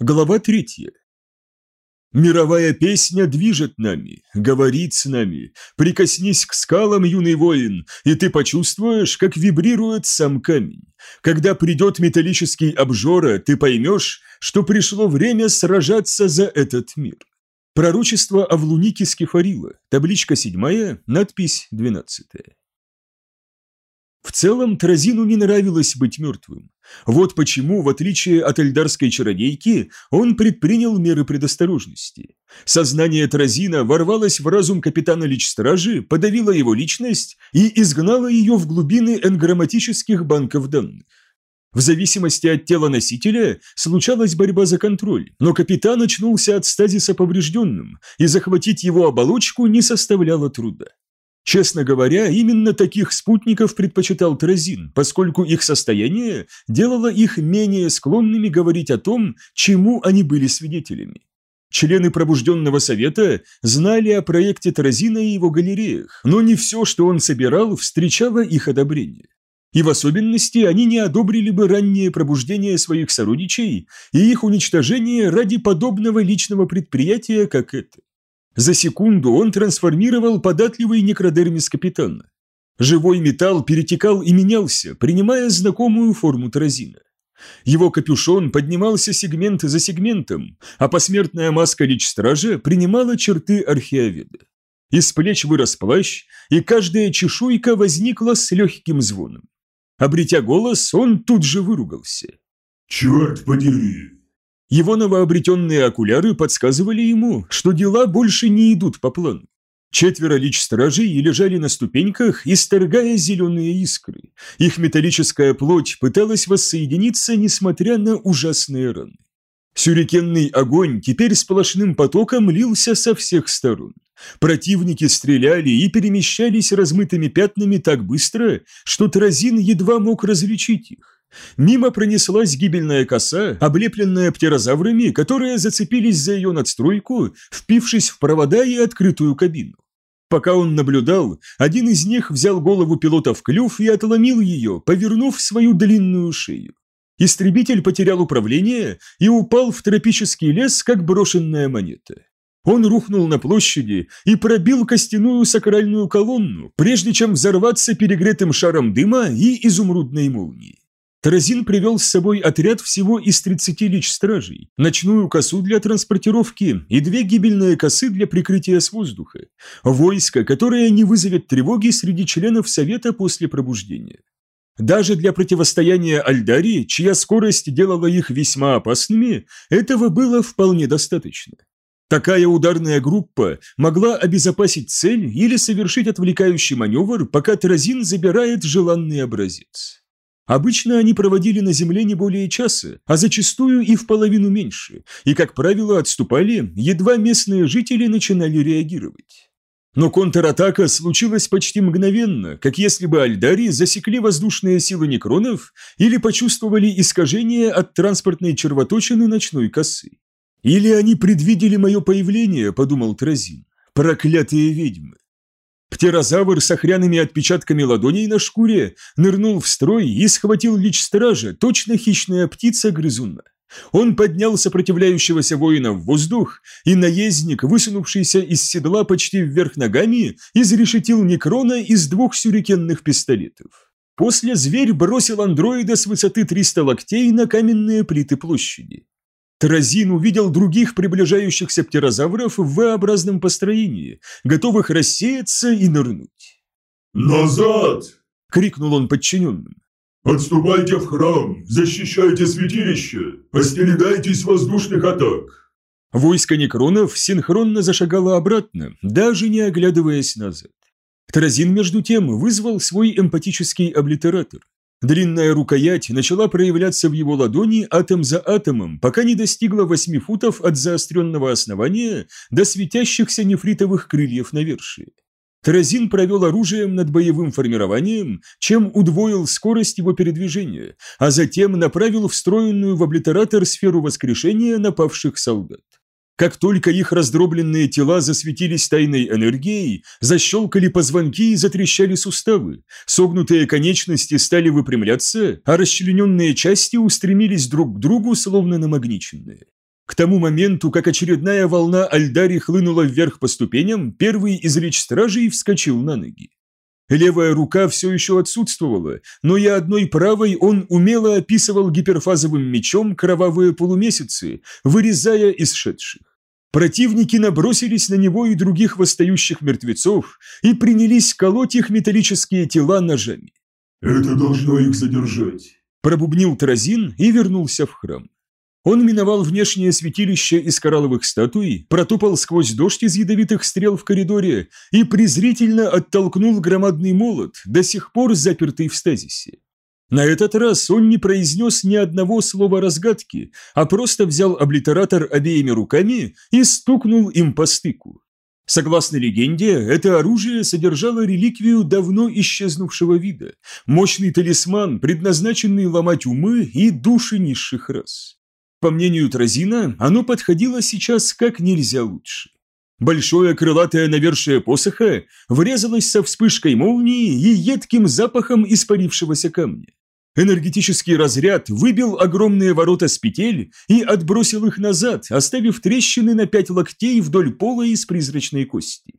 Глава третья. Мировая песня движет нами, говорит с нами. Прикоснись к скалам, юный воин, и ты почувствуешь, как вибрирует сам камень. Когда придет металлический обжора, ты поймешь, что пришло время сражаться за этот мир. Пророчество Авлуники Скефарила, табличка 7, надпись 12. В целом, Тразину не нравилось быть мертвым. Вот почему, в отличие от эльдарской чародейки, он предпринял меры предосторожности. Сознание Тразина ворвалось в разум капитана Личстражи, подавило его личность и изгнало ее в глубины энграмматических банков данных. В зависимости от тела носителя случалась борьба за контроль, но капитан очнулся от стазиса поврежденным, и захватить его оболочку не составляло труда. Честно говоря, именно таких спутников предпочитал Тразин, поскольку их состояние делало их менее склонными говорить о том, чему они были свидетелями. Члены пробужденного совета знали о проекте Тразина и его галереях, но не все, что он собирал, встречало их одобрение. И в особенности они не одобрили бы раннее пробуждение своих сородичей и их уничтожение ради подобного личного предприятия, как это. За секунду он трансформировал податливый некродермис капитана. Живой металл перетекал и менялся, принимая знакомую форму таразина. Его капюшон поднимался сегмент за сегментом, а посмертная маска лич-стража принимала черты археоведа. Из плеч вырос плащ, и каждая чешуйка возникла с легким звоном. Обретя голос, он тут же выругался. «Черт подери! Его новообретенные окуляры подсказывали ему, что дела больше не идут по плану. Четверо лич-стражей лежали на ступеньках, исторгая зеленые искры. Их металлическая плоть пыталась воссоединиться, несмотря на ужасные раны. Сюрикенный огонь теперь сплошным потоком лился со всех сторон. Противники стреляли и перемещались размытыми пятнами так быстро, что Тразин едва мог различить их. Мимо пронеслась гибельная коса, облепленная птерозаврами, которые зацепились за ее надстройку, впившись в провода и открытую кабину. Пока он наблюдал, один из них взял голову пилота в клюв и отломил ее, повернув свою длинную шею. Истребитель потерял управление и упал в тропический лес, как брошенная монета. Он рухнул на площади и пробил костяную сакральную колонну, прежде чем взорваться перегретым шаром дыма и изумрудной молнией. Таразин привел с собой отряд всего из 30 лич стражей, ночную косу для транспортировки и две гибельные косы для прикрытия с воздуха. Войско, которое не вызовет тревоги среди членов Совета после пробуждения. Даже для противостояния Альдарии, чья скорость делала их весьма опасными, этого было вполне достаточно. Такая ударная группа могла обезопасить цель или совершить отвлекающий маневр, пока Таразин забирает желанный образец. Обычно они проводили на земле не более часа, а зачастую и в половину меньше, и, как правило, отступали, едва местные жители начинали реагировать. Но контратака случилась почти мгновенно, как если бы Альдари засекли воздушные силы некронов или почувствовали искажение от транспортной червоточины ночной косы. «Или они предвидели мое появление», — подумал Тразин. «Проклятые ведьмы!» Птерозавр с охряными отпечатками ладоней на шкуре нырнул в строй и схватил лич стража, точно хищная птица грызуна. Он поднял сопротивляющегося воина в воздух, и наездник, высунувшийся из седла почти вверх ногами, изрешетил Некрона из двух сюрикенных пистолетов. После зверь бросил андроида с высоты 300 локтей на каменные плиты площади. Таразин увидел других приближающихся птерозавров в V-образном построении, готовых рассеяться и нырнуть. «Назад!» – крикнул он подчиненным. «Отступайте в храм, защищайте святилище, остерегайтесь воздушных атак!» Войско некронов синхронно зашагало обратно, даже не оглядываясь назад. Таразин, между тем, вызвал свой эмпатический облитератор. Длинная рукоять начала проявляться в его ладони атом за атомом, пока не достигла 8 футов от заостренного основания до светящихся нефритовых крыльев навершия. Таразин провел оружием над боевым формированием, чем удвоил скорость его передвижения, а затем направил встроенную в облитератор сферу воскрешения напавших солдат. Как только их раздробленные тела засветились тайной энергией, защелкали позвонки и затрещали суставы, согнутые конечности стали выпрямляться, а расчлененные части устремились друг к другу, словно намагниченные. К тому моменту, как очередная волна Альдари хлынула вверх по ступеням, первый из речь стражей вскочил на ноги. Левая рука все еще отсутствовала, но и одной правой он умело описывал гиперфазовым мечом кровавые полумесяцы, вырезая из шедших. Противники набросились на него и других восстающих мертвецов и принялись колоть их металлические тела ножами. «Это должно их задержать», – пробубнил Таразин и вернулся в храм. Он миновал внешнее святилище из коралловых статуй, протопал сквозь дождь из ядовитых стрел в коридоре и презрительно оттолкнул громадный молот, до сих пор запертый в стазисе. На этот раз он не произнес ни одного слова разгадки, а просто взял облитератор обеими руками и стукнул им по стыку. Согласно легенде, это оружие содержало реликвию давно исчезнувшего вида, мощный талисман, предназначенный ломать умы и души низших рас. По мнению Тразина, оно подходило сейчас как нельзя лучше. Большое крылатое навершие посоха врезалось со вспышкой молнии и едким запахом испарившегося камня. Энергетический разряд выбил огромные ворота с петель и отбросил их назад, оставив трещины на пять локтей вдоль пола из призрачной кости.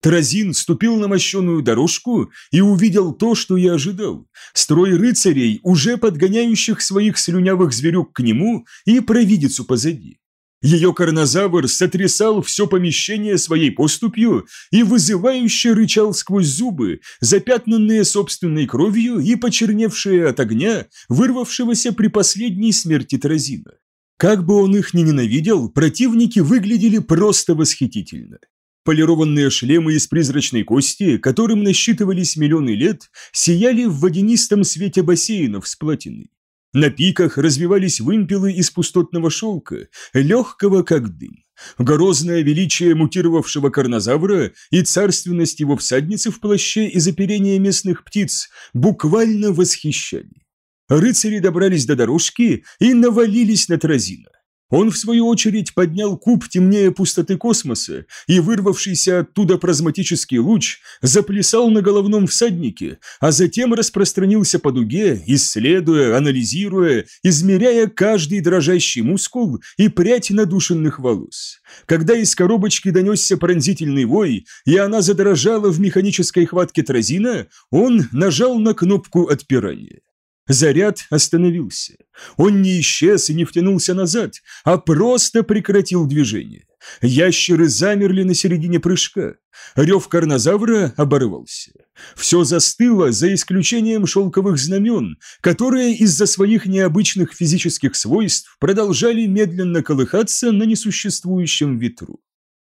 Тразин ступил на мощеную дорожку и увидел то, что я ожидал. Строй рыцарей, уже подгоняющих своих слюнявых зверюк к нему и провидицу позади. Ее карнозавр сотрясал все помещение своей поступью и вызывающе рычал сквозь зубы, запятнанные собственной кровью и почерневшие от огня, вырвавшегося при последней смерти Тразина. Как бы он их ни ненавидел, противники выглядели просто восхитительно. Полированные шлемы из призрачной кости, которым насчитывались миллионы лет, сияли в водянистом свете бассейнов с платиной. На пиках развивались вымпелы из пустотного шелка, легкого как дым. Грозное величие мутировавшего карнозавра и царственность его всадницы в плаще из оперения местных птиц буквально восхищали. Рыцари добрались до дорожки и навалились на Тразина. Он, в свою очередь, поднял куб темнее пустоты космоса, и вырвавшийся оттуда прозматический луч заплясал на головном всаднике, а затем распространился по дуге, исследуя, анализируя, измеряя каждый дрожащий мускул и прядь надушенных волос. Когда из коробочки донесся пронзительный вой, и она задрожала в механической хватке Тразина, он нажал на кнопку отпирания. Заряд остановился. Он не исчез и не втянулся назад, а просто прекратил движение. Ящеры замерли на середине прыжка. Рев карнозавра оборвался. Все застыло, за исключением шелковых знамен, которые из-за своих необычных физических свойств продолжали медленно колыхаться на несуществующем ветру.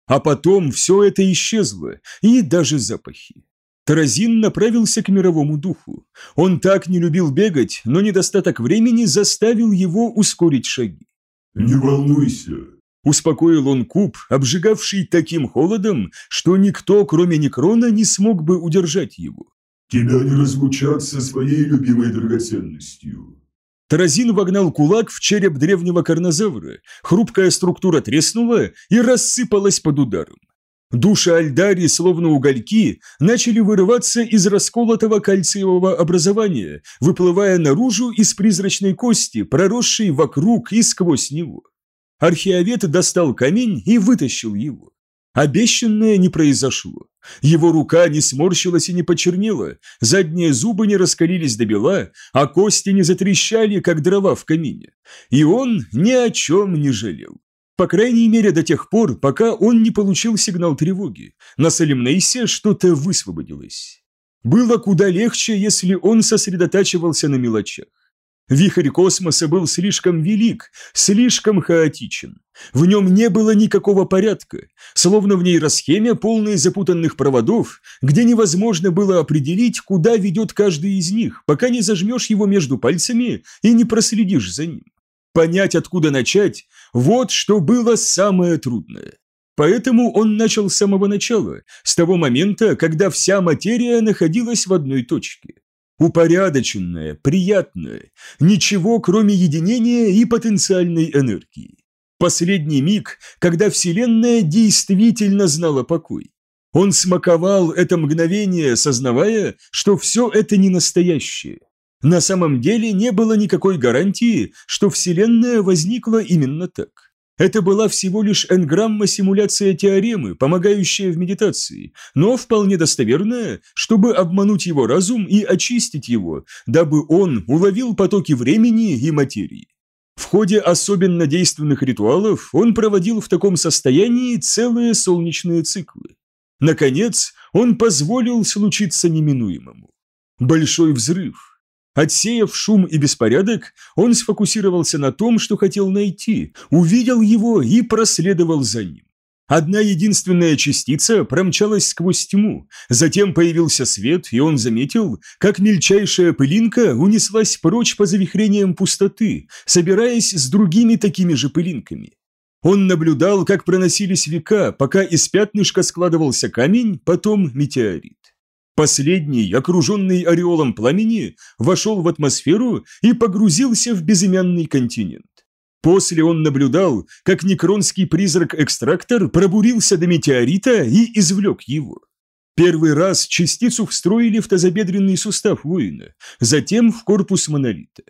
А потом все это исчезло, и даже запахи. Таразин направился к мировому духу. Он так не любил бегать, но недостаток времени заставил его ускорить шаги. «Не волнуйся», – успокоил он куб, обжигавший таким холодом, что никто, кроме Некрона, не смог бы удержать его. «Тебя не разлучат со своей любимой драгоценностью». Таразин вогнал кулак в череп древнего карнозавра, хрупкая структура треснула и рассыпалась под ударом. Души Альдари, словно угольки, начали вырываться из расколотого кальциевого образования, выплывая наружу из призрачной кости, проросшей вокруг и сквозь него. Археовед достал камень и вытащил его. Обещанное не произошло. Его рука не сморщилась и не почернела, задние зубы не раскалились до бела, а кости не затрещали, как дрова в камине. И он ни о чем не жалел. По крайней мере до тех пор, пока он не получил сигнал тревоги. На Салимнейсе что-то высвободилось. Было куда легче, если он сосредотачивался на мелочах. Вихрь космоса был слишком велик, слишком хаотичен. В нем не было никакого порядка, словно в нейросхеме, полной запутанных проводов, где невозможно было определить, куда ведет каждый из них, пока не зажмешь его между пальцами и не проследишь за ним. Понять, откуда начать, вот что было самое трудное. Поэтому он начал с самого начала, с того момента, когда вся материя находилась в одной точке. Упорядоченная, приятная, ничего кроме единения и потенциальной энергии. Последний миг, когда Вселенная действительно знала покой. Он смаковал это мгновение, сознавая, что все это не настоящее, на самом деле не было никакой гарантии, что Вселенная возникла именно так. Это была всего лишь энграмма-симуляция теоремы, помогающая в медитации, но вполне достоверная, чтобы обмануть его разум и очистить его, дабы он уловил потоки времени и материи. В ходе особенно действенных ритуалов он проводил в таком состоянии целые солнечные циклы. Наконец, он позволил случиться неминуемому. Большой взрыв – Отсеяв шум и беспорядок, он сфокусировался на том, что хотел найти, увидел его и проследовал за ним. Одна единственная частица промчалась сквозь тьму, затем появился свет, и он заметил, как мельчайшая пылинка унеслась прочь по завихрениям пустоты, собираясь с другими такими же пылинками. Он наблюдал, как проносились века, пока из пятнышка складывался камень, потом метеорит. Последний, окруженный ореолом пламени, вошел в атмосферу и погрузился в безымянный континент. После он наблюдал, как некронский призрак-экстрактор пробурился до метеорита и извлек его. Первый раз частицу встроили в тазобедренный сустав воина, затем в корпус монолита.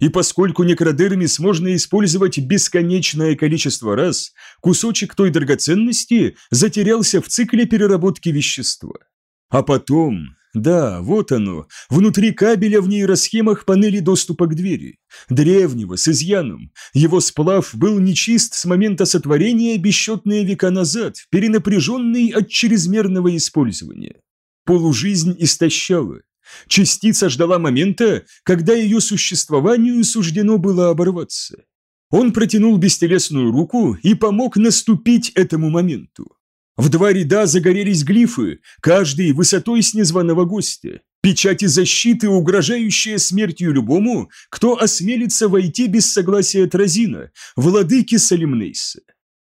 И поскольку некродермис можно использовать бесконечное количество раз, кусочек той драгоценности затерялся в цикле переработки вещества. А потом, да, вот оно, внутри кабеля в нейросхемах панели доступа к двери. Древнего, с изъяном. Его сплав был нечист с момента сотворения бесчетные века назад, перенапряженный от чрезмерного использования. Полужизнь истощала. Частица ждала момента, когда ее существованию суждено было оборваться. Он протянул бестелесную руку и помог наступить этому моменту. В два ряда загорелись глифы, каждый высотой с незваного гостя. Печати защиты, угрожающие смертью любому, кто осмелится войти без согласия Тразина, владыки Салимнейса.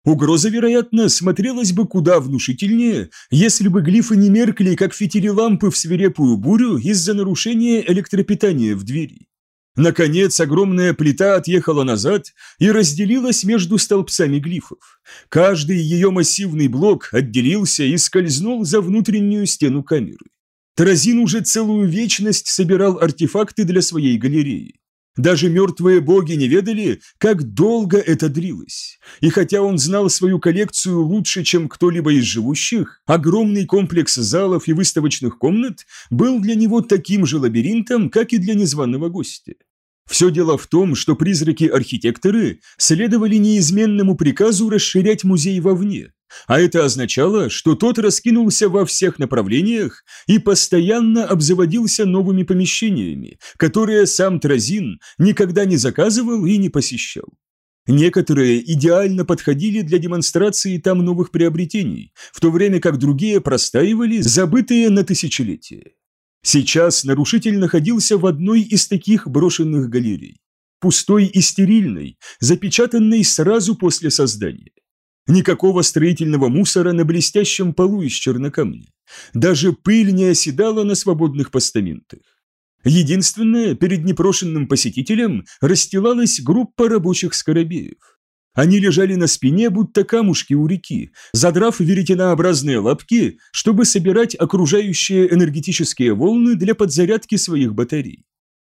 Угроза, вероятно, смотрелась бы куда внушительнее, если бы глифы не меркли, как фитили лампы в свирепую бурю из-за нарушения электропитания в двери. Наконец, огромная плита отъехала назад и разделилась между столбцами глифов. Каждый ее массивный блок отделился и скользнул за внутреннюю стену камеры. Таразин уже целую вечность собирал артефакты для своей галереи. Даже мертвые боги не ведали, как долго это длилось. И хотя он знал свою коллекцию лучше, чем кто-либо из живущих, огромный комплекс залов и выставочных комнат был для него таким же лабиринтом, как и для незваного гостя. Все дело в том, что призраки-архитекторы следовали неизменному приказу расширять музей вовне, а это означало, что тот раскинулся во всех направлениях и постоянно обзаводился новыми помещениями, которые сам Тразин никогда не заказывал и не посещал. Некоторые идеально подходили для демонстрации там новых приобретений, в то время как другие простаивали, забытые на тысячелетия. Сейчас нарушитель находился в одной из таких брошенных галерей, пустой и стерильной, запечатанной сразу после создания. Никакого строительного мусора на блестящем полу из чернокамня. Даже пыль не оседала на свободных постаментах. Единственное, перед непрошенным посетителем расстилалась группа рабочих скоробеев. Они лежали на спине, будто камушки у реки, задрав веретенообразные лапки, чтобы собирать окружающие энергетические волны для подзарядки своих батарей.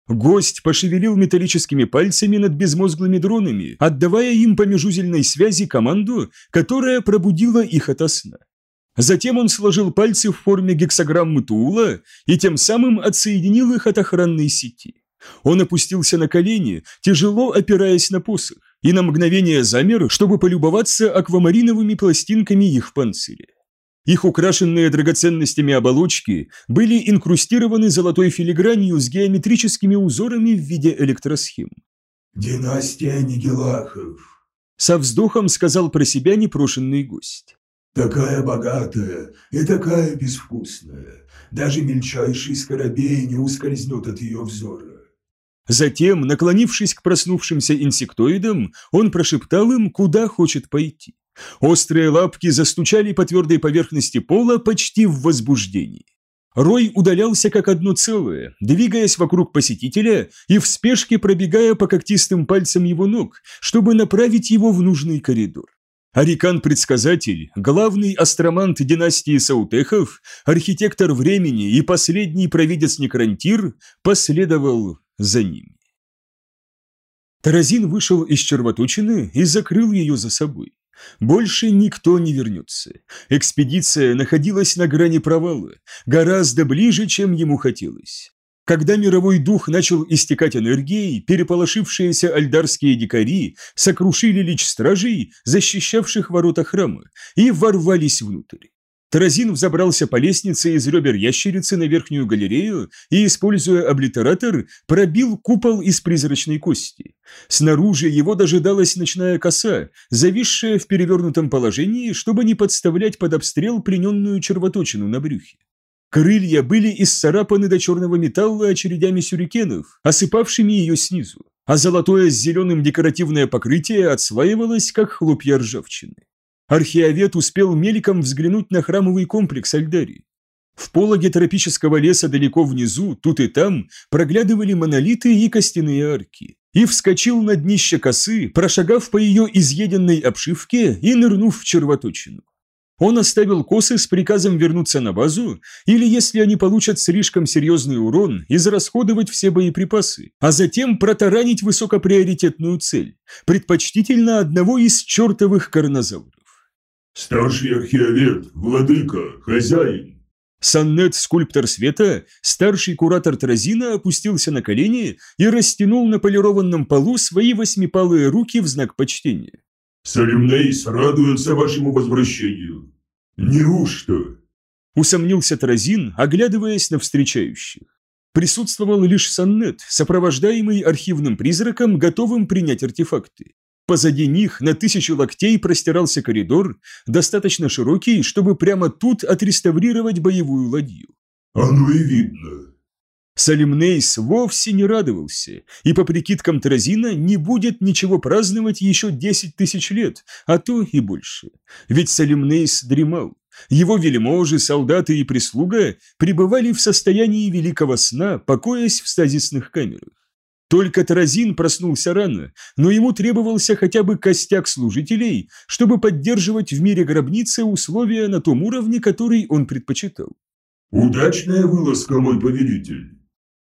Гость пошевелил металлическими пальцами над безмозглыми дронами, отдавая им по межузельной связи команду, которая пробудила их ото сна. Затем он сложил пальцы в форме гексограммы Туула и тем самым отсоединил их от охранной сети. Он опустился на колени, тяжело опираясь на посох и на мгновение замер, чтобы полюбоваться аквамариновыми пластинками их панциря. Их украшенные драгоценностями оболочки были инкрустированы золотой филигранью с геометрическими узорами в виде электросхем. «Династия Нигелахов», — со вздохом сказал про себя непрошенный гость. «Такая богатая и такая безвкусная. Даже мельчайший скоробей не ускользнет от ее взора. Затем, наклонившись к проснувшимся инсектоидам, он прошептал им, куда хочет пойти. Острые лапки застучали по твердой поверхности пола почти в возбуждении. Рой удалялся как одно целое, двигаясь вокруг посетителя и в спешке пробегая по когтистым пальцам его ног, чтобы направить его в нужный коридор. Арикан-предсказатель, главный астромант династии Саутехов, архитектор времени и последний провидец Некрантир последовал за ними. Таразин вышел из червоточины и закрыл ее за собой. Больше никто не вернется. Экспедиция находилась на грани провала, гораздо ближе, чем ему хотелось. Когда мировой дух начал истекать энергией, переполошившиеся альдарские дикари сокрушили лич стражей, защищавших ворота храма, и ворвались внутрь. Таразин взобрался по лестнице из ребер ящерицы на верхнюю галерею и, используя облитератор, пробил купол из призрачной кости. Снаружи его дожидалась ночная коса, зависшая в перевернутом положении, чтобы не подставлять под обстрел плененную червоточину на брюхе. Крылья были исцарапаны до черного металла очередями сюрикенов, осыпавшими ее снизу, а золотое с зеленым декоративное покрытие отслаивалось, как хлопья ржавчины. Археовед успел мельком взглянуть на храмовый комплекс Альдари. В пологе тропического леса далеко внизу, тут и там, проглядывали монолиты и костяные арки. И вскочил на днище косы, прошагав по ее изъеденной обшивке и нырнув в червоточину. Он оставил косы с приказом вернуться на базу, или, если они получат слишком серьезный урон, израсходовать все боеприпасы, а затем протаранить высокоприоритетную цель, предпочтительно одного из чертовых карнозавров. «Старший археовед, владыка, хозяин!» Саннет, скульптор света, старший куратор Тразина опустился на колени и растянул на полированном полу свои восьмипалые руки в знак почтения. «Салюмнейс радуется вашему возвращению!» «Неужто?» Усомнился Тразин, оглядываясь на встречающих. Присутствовал лишь Саннет, сопровождаемый архивным призраком, готовым принять артефакты. Позади них на тысячу локтей простирался коридор, достаточно широкий, чтобы прямо тут отреставрировать боевую ладью. «Оно и видно». Салимнейс вовсе не радовался, и по прикидкам Тразина не будет ничего праздновать еще десять тысяч лет, а то и больше. Ведь Салимнейс дремал. Его вельможи, солдаты и прислуга пребывали в состоянии великого сна, покоясь в стазисных камерах. Только Таразин проснулся рано, но ему требовался хотя бы костяк служителей, чтобы поддерживать в мире гробницы условия на том уровне, который он предпочитал. «Удачная вылазка, мой повелитель!»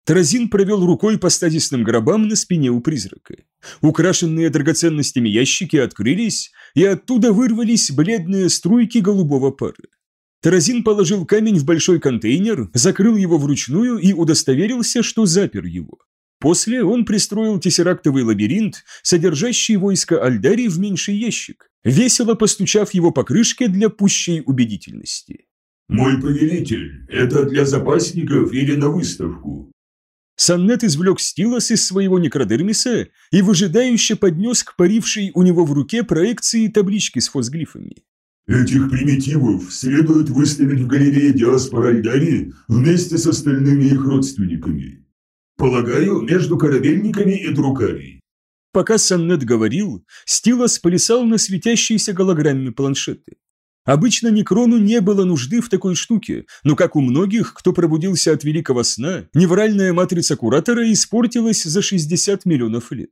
Таразин провел рукой по стадисным гробам на спине у призрака. Украшенные драгоценностями ящики открылись, и оттуда вырвались бледные струйки голубого пара. Таразин положил камень в большой контейнер, закрыл его вручную и удостоверился, что запер его. После он пристроил тессерактовый лабиринт, содержащий войско Альдари в меньший ящик, весело постучав его по крышке для пущей убедительности. «Мой повелитель, это для запасников или на выставку?» Саннет извлек стилос из своего некродермиса и выжидающе поднес к парившей у него в руке проекции таблички с фосглифами. «Этих примитивов следует выставить в галерее диаспора Альдари вместе с остальными их родственниками. Полагаю, между корабельниками и друкарей. Пока Саннет говорил, Стилос плясал на светящейся голограмме планшеты. Обычно Некрону не было нужды в такой штуке, но, как у многих, кто пробудился от великого сна, невральная матрица Куратора испортилась за 60 миллионов лет.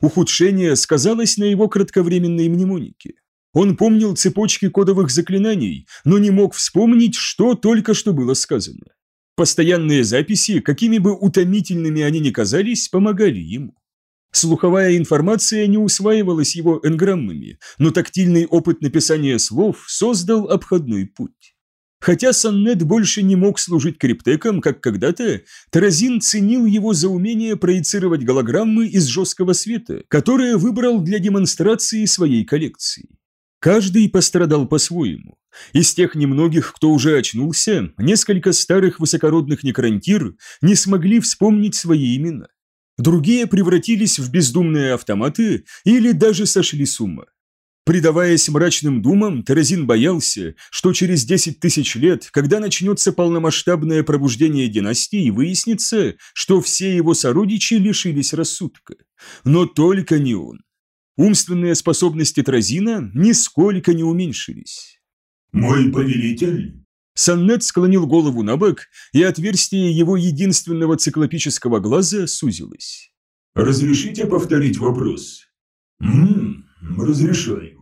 Ухудшение сказалось на его кратковременной мнемонике. Он помнил цепочки кодовых заклинаний, но не мог вспомнить, что только что было сказано. Постоянные записи, какими бы утомительными они ни казались, помогали ему. Слуховая информация не усваивалась его энграммами, но тактильный опыт написания слов создал обходной путь. Хотя Саннет больше не мог служить криптеком, как когда-то, Таразин ценил его за умение проецировать голограммы из жесткого света, которые выбрал для демонстрации своей коллекции. Каждый пострадал по-своему. Из тех немногих, кто уже очнулся, несколько старых высокородных некрантир не смогли вспомнить свои имена. Другие превратились в бездумные автоматы или даже сошли с ума. Предаваясь мрачным думам, Терезин боялся, что через 10 тысяч лет, когда начнется полномасштабное пробуждение династии, выяснится, что все его сородичи лишились рассудка. Но только не он. Умственные способности Тразина нисколько не уменьшились. «Мой повелитель?» Саннет склонил голову на бок, и отверстие его единственного циклопического глаза сузилось. «Разрешите повторить вопрос?» «Ммм, разрешаю.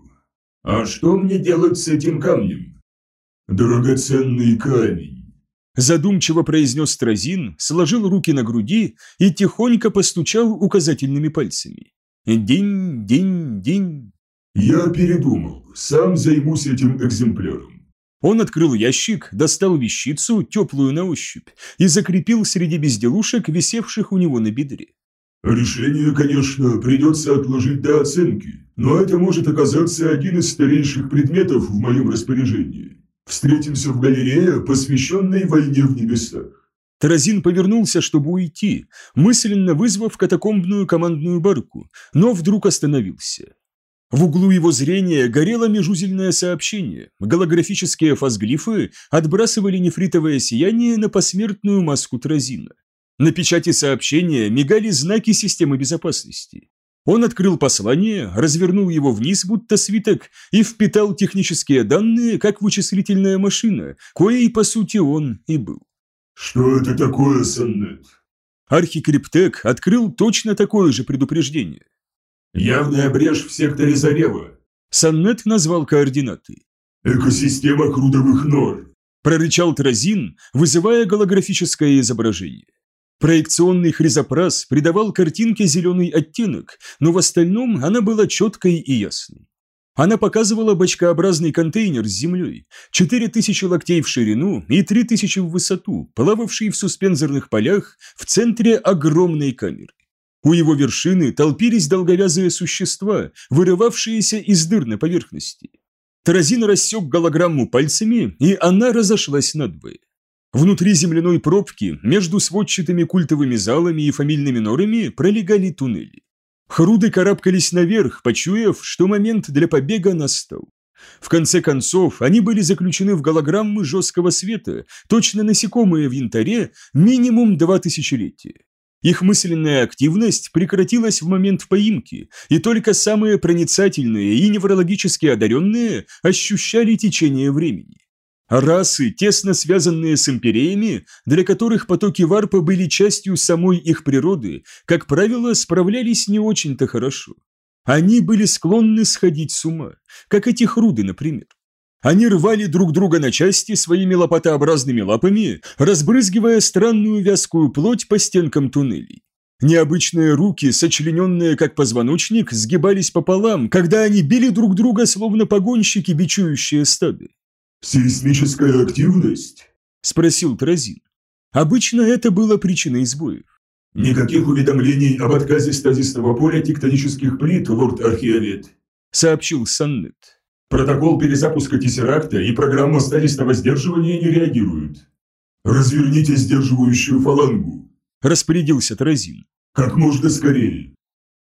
А что мне делать с этим камнем?» «Драгоценный камень», задумчиво произнес Тразин, сложил руки на груди и тихонько постучал указательными пальцами. Динь-динь-динь. Я передумал, сам займусь этим экземпляром. Он открыл ящик, достал вещицу, теплую на ощупь, и закрепил среди безделушек, висевших у него на бедре. Решение, конечно, придется отложить до оценки, но это может оказаться один из старейших предметов в моем распоряжении. Встретимся в галерее, посвященной войне в небесах. Таразин повернулся, чтобы уйти, мысленно вызвав катакомбную командную барку, но вдруг остановился. В углу его зрения горело межузельное сообщение. Голографические фазглифы отбрасывали нефритовое сияние на посмертную маску Таразина. На печати сообщения мигали знаки системы безопасности. Он открыл послание, развернул его вниз, будто свиток, и впитал технические данные, как вычислительная машина, коей, по сути, он и был. «Что это такое, Саннет?» Архикриптек открыл точно такое же предупреждение. «Явная брешь в секторе Зарева». Саннет назвал координаты. «Экосистема крудовых нор», прорычал Тразин, вызывая голографическое изображение. Проекционный хризопрас придавал картинке зеленый оттенок, но в остальном она была четкой и ясной. Она показывала бочкообразный контейнер с землей, 4000 локтей в ширину и 3000 в высоту, плававший в суспензорных полях в центре огромной камеры. У его вершины толпились долговязые существа, вырывавшиеся из дыр на поверхности. Таразин рассек голограмму пальцами, и она разошлась надвое. Внутри земляной пробки, между сводчатыми культовыми залами и фамильными норами, пролегали туннели. Хруды карабкались наверх, почуяв, что момент для побега настал. В конце концов, они были заключены в голограммы жесткого света, точно насекомые в янтаре, минимум два тысячелетия. Их мысленная активность прекратилась в момент поимки, и только самые проницательные и неврологически одаренные ощущали течение времени. Расы, тесно связанные с империями, для которых потоки варпа были частью самой их природы, как правило, справлялись не очень-то хорошо. Они были склонны сходить с ума, как эти хруды, например. Они рвали друг друга на части своими лопатообразными лапами, разбрызгивая странную вязкую плоть по стенкам туннелей. Необычные руки, сочлененные как позвоночник, сгибались пополам, когда они били друг друга, словно погонщики, бичующие стады. «Сейсмическая активность?» – спросил Тразин. Обычно это было причиной сбоев. «Никаких уведомлений об отказе стазисного поля тектонических плит, лорд Архиовед», – сообщил Саннет. «Протокол перезапуска Тессеракта и программа стазистого сдерживания не реагируют. Разверните сдерживающую фалангу», – распорядился Тразин. «Как можно скорее.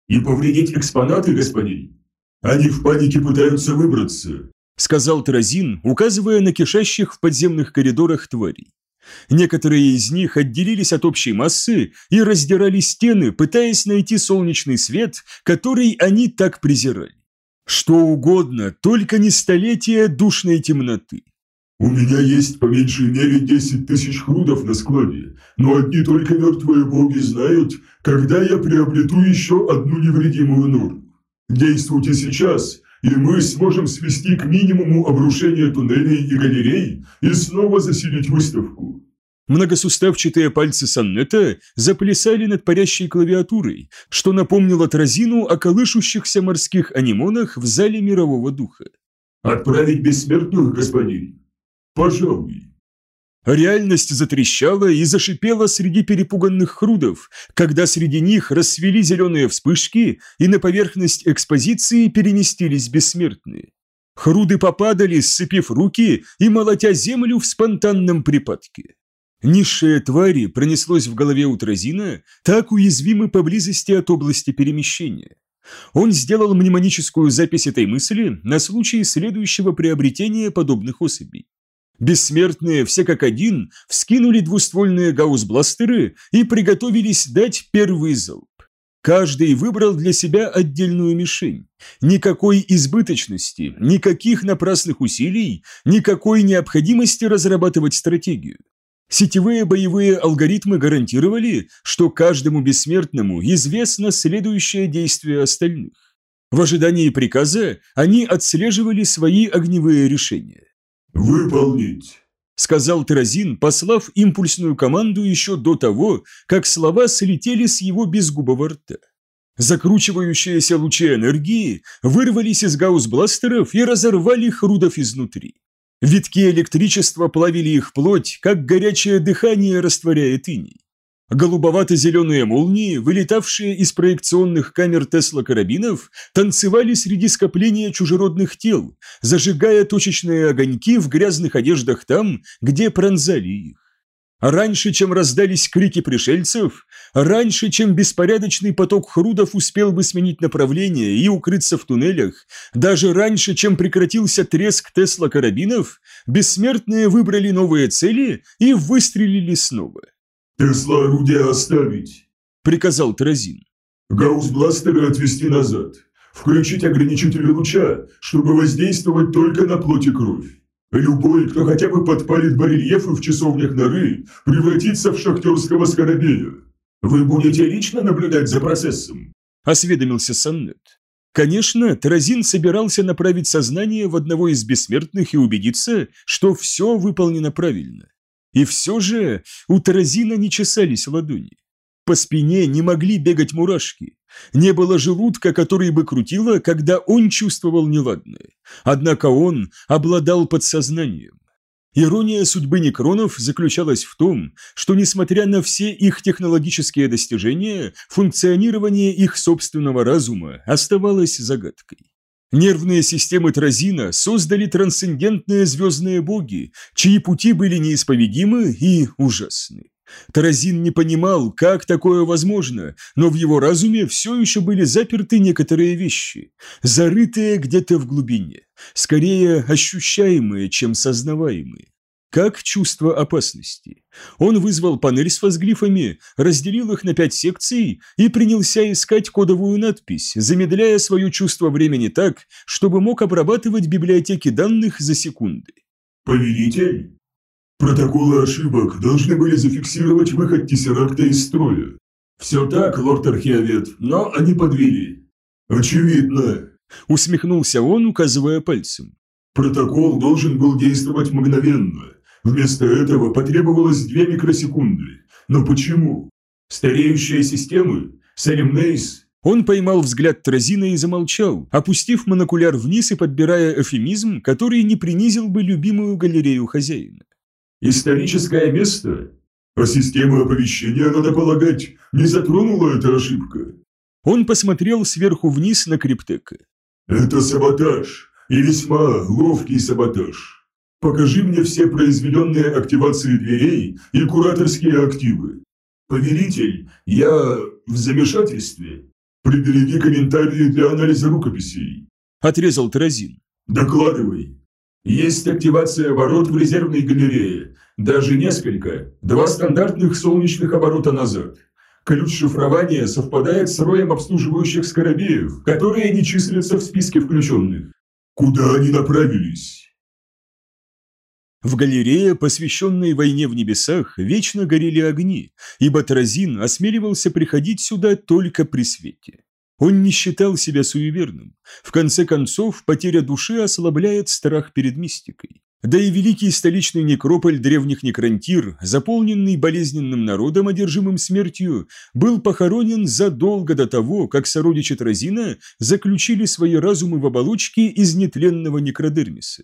И повредить экспонаты, господин. Они в панике пытаются выбраться сказал Тразин, указывая на кишащих в подземных коридорах тварей. Некоторые из них отделились от общей массы и раздирали стены, пытаясь найти солнечный свет, который они так презирали. Что угодно, только не столетия душной темноты. «У меня есть по меньшей мере десять тысяч хрудов на складе, но одни только мертвые боги знают, когда я приобрету еще одну невредимую норму. Действуйте сейчас, и мы сможем свести к минимуму обрушение туннелей и галерей и снова заселить выставку. Многосуставчатые пальцы Саннета заплясали над парящей клавиатурой, что напомнило Тразину о колышущихся морских анимонах в зале мирового духа. «Отправить бессмертных, господин? Пожалуй». Реальность затрещала и зашипела среди перепуганных хрудов, когда среди них расцвели зеленые вспышки и на поверхность экспозиции переместились бессмертные. Хруды попадали, сцепив руки и молотя землю в спонтанном припадке. Низшие твари пронеслось в голове у Тразина, так уязвимы поблизости от области перемещения. Он сделал мнемоническую запись этой мысли на случай следующего приобретения подобных особей. Бессмертные, все как один, вскинули двуствольные гаусс-бластеры и приготовились дать первый залп. Каждый выбрал для себя отдельную мишень. Никакой избыточности, никаких напрасных усилий, никакой необходимости разрабатывать стратегию. Сетевые боевые алгоритмы гарантировали, что каждому бессмертному известно следующее действие остальных. В ожидании приказа они отслеживали свои огневые решения. «Выполнить!» – сказал Теразин, послав импульсную команду еще до того, как слова слетели с его безгубого рта. Закручивающиеся лучи энергии вырвались из гаусс-бластеров и разорвали хрудов изнутри. Витки электричества плавили их плоть, как горячее дыхание растворяет иней. Голубовато-зеленые молнии, вылетавшие из проекционных камер Тесла-карабинов, танцевали среди скопления чужеродных тел, зажигая точечные огоньки в грязных одеждах там, где пронзали их. Раньше, чем раздались крики пришельцев, раньше, чем беспорядочный поток хрудов успел бы сменить направление и укрыться в туннелях, даже раньше, чем прекратился треск Тесла-карабинов, бессмертные выбрали новые цели и выстрелили снова. «Тесла орудие оставить», — приказал Таразин. «Гаусс-бластеры отвести назад. Включить ограничители луча, чтобы воздействовать только на плоть и кровь. Любой, кто хотя бы подпалит барельефы в часовнях норы, превратится в шахтерского скоробея. Вы будете лично наблюдать за процессом?» – осведомился Саннет. Конечно, Таразин собирался направить сознание в одного из бессмертных и убедиться, что все выполнено правильно. И все же у Таразина не чесались ладони. По спине не могли бегать мурашки. Не было желудка, который бы крутило, когда он чувствовал неладное. Однако он обладал подсознанием. Ирония судьбы некронов заключалась в том, что, несмотря на все их технологические достижения, функционирование их собственного разума оставалось загадкой. Нервные системы Тразина создали трансцендентные звездные боги, чьи пути были неисповедимы и ужасны. Таразин не понимал, как такое возможно, но в его разуме все еще были заперты некоторые вещи, зарытые где-то в глубине, скорее ощущаемые, чем сознаваемые. Как чувство опасности. Он вызвал панель с фазглифами, разделил их на пять секций и принялся искать кодовую надпись, замедляя свое чувство времени так, чтобы мог обрабатывать библиотеки данных за секунды. «Повелитель?» Протоколы ошибок должны были зафиксировать выход Тессеракта из строя. Все так, лорд Археовед, но они подвели. Очевидно. Усмехнулся он, указывая пальцем. Протокол должен был действовать мгновенно. Вместо этого потребовалось две микросекунды. Но почему? Стареющие системы? Салим Нейс? Он поймал взгляд Тразина и замолчал, опустив монокуляр вниз и подбирая эфемизм, который не принизил бы любимую галерею хозяина. Историческое место? А систему оповещения, надо полагать, не затронула эта ошибка. Он посмотрел сверху вниз на Криптека. Это саботаж, и весьма ловкий саботаж. Покажи мне все произведенные активации дверей и кураторские активы. Повелитель, я в замешательстве. Прибереги комментарии для анализа рукописей. Отрезал Таразин. Докладывай. Есть активация ворот в резервной галерее. Даже несколько. Два стандартных солнечных оборота назад. Ключ шифрования совпадает с роем обслуживающих скоробеев, которые не числятся в списке включенных. Куда они направились? В галерее, посвященной войне в небесах, вечно горели огни, ибо Тразин осмеливался приходить сюда только при свете. Он не считал себя суеверным. В конце концов, потеря души ослабляет страх перед мистикой. Да и великий столичный некрополь древних некрантир, заполненный болезненным народом, одержимым смертью, был похоронен задолго до того, как сородичи Тразина заключили свои разумы в оболочке из нетленного некродермиса.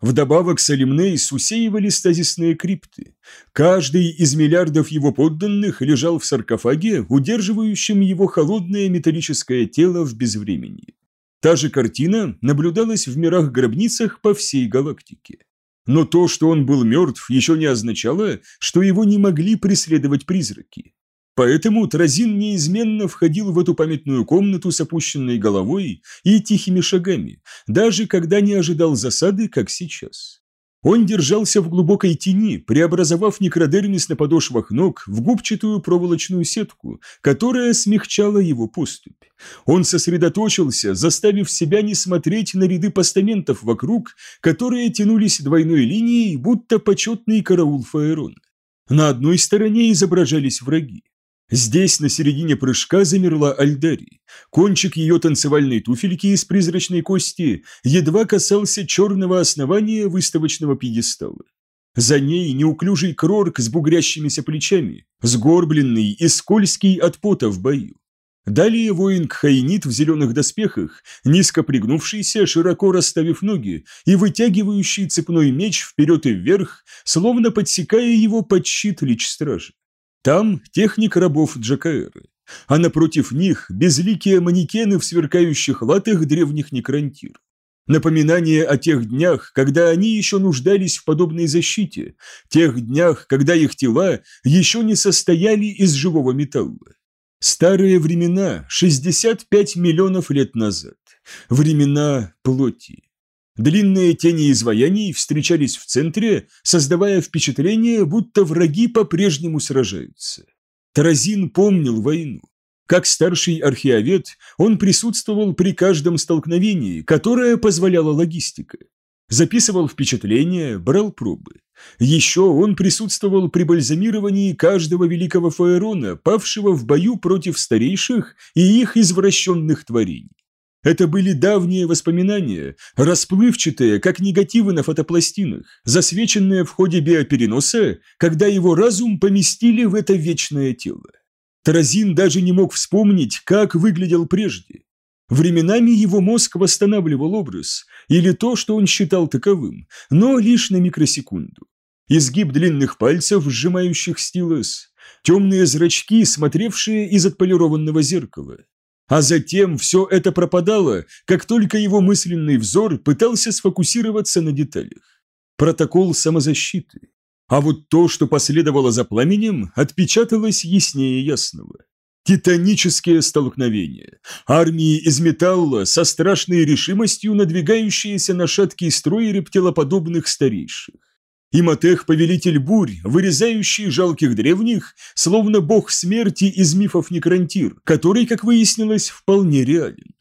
Вдобавок Салимнейс усеивали стазисные крипты. Каждый из миллиардов его подданных лежал в саркофаге, удерживающем его холодное металлическое тело в безвременье. Та же картина наблюдалась в мирах-гробницах по всей галактике. Но то, что он был мертв, еще не означало, что его не могли преследовать призраки. Поэтому Тразин неизменно входил в эту памятную комнату с опущенной головой и тихими шагами, даже когда не ожидал засады, как сейчас. Он держался в глубокой тени, преобразовав некродермис на подошвах ног в губчатую проволочную сетку, которая смягчала его поступь. Он сосредоточился, заставив себя не смотреть на ряды постаментов вокруг, которые тянулись двойной линией, будто почетный караул Фаэрона. На одной стороне изображались враги, Здесь, на середине прыжка, замерла Альдари. Кончик ее танцевальной туфельки из призрачной кости едва касался черного основания выставочного пьедестала. За ней неуклюжий крорк с бугрящимися плечами, сгорбленный и скользкий от пота в бою. Далее воин Кхайнит в зеленых доспехах, низко пригнувшийся, широко расставив ноги и вытягивающий цепной меч вперед и вверх, словно подсекая его под щит лич стражи. Там техник рабов Джакаэры, а напротив них безликие манекены в сверкающих латах древних некрантир. Напоминание о тех днях, когда они еще нуждались в подобной защите, тех днях, когда их тела еще не состояли из живого металла. Старые времена, 65 миллионов лет назад. Времена плоти. Длинные тени изваяний встречались в центре, создавая впечатление, будто враги по-прежнему сражаются. Таразин помнил войну. Как старший археовед, он присутствовал при каждом столкновении, которое позволяла логистика. Записывал впечатления, брал пробы. Еще он присутствовал при бальзамировании каждого великого фаэрона, павшего в бою против старейших и их извращенных творений. Это были давние воспоминания, расплывчатые, как негативы на фотопластинах, засвеченные в ходе биопереноса, когда его разум поместили в это вечное тело. Таразин даже не мог вспомнить, как выглядел прежде. Временами его мозг восстанавливал образ, или то, что он считал таковым, но лишь на микросекунду. Изгиб длинных пальцев, сжимающих стилус, темные зрачки, смотревшие из отполированного зеркала. А затем все это пропадало, как только его мысленный взор пытался сфокусироваться на деталях. Протокол самозащиты. А вот то, что последовало за пламенем, отпечаталось яснее ясного. Титанические столкновения. Армии из металла со страшной решимостью надвигающиеся на шаткий строй рептилоподобных старейших. Иматех – повелитель бурь, вырезающий жалких древних, словно бог смерти из мифов Некрантир, который, как выяснилось, вполне реален.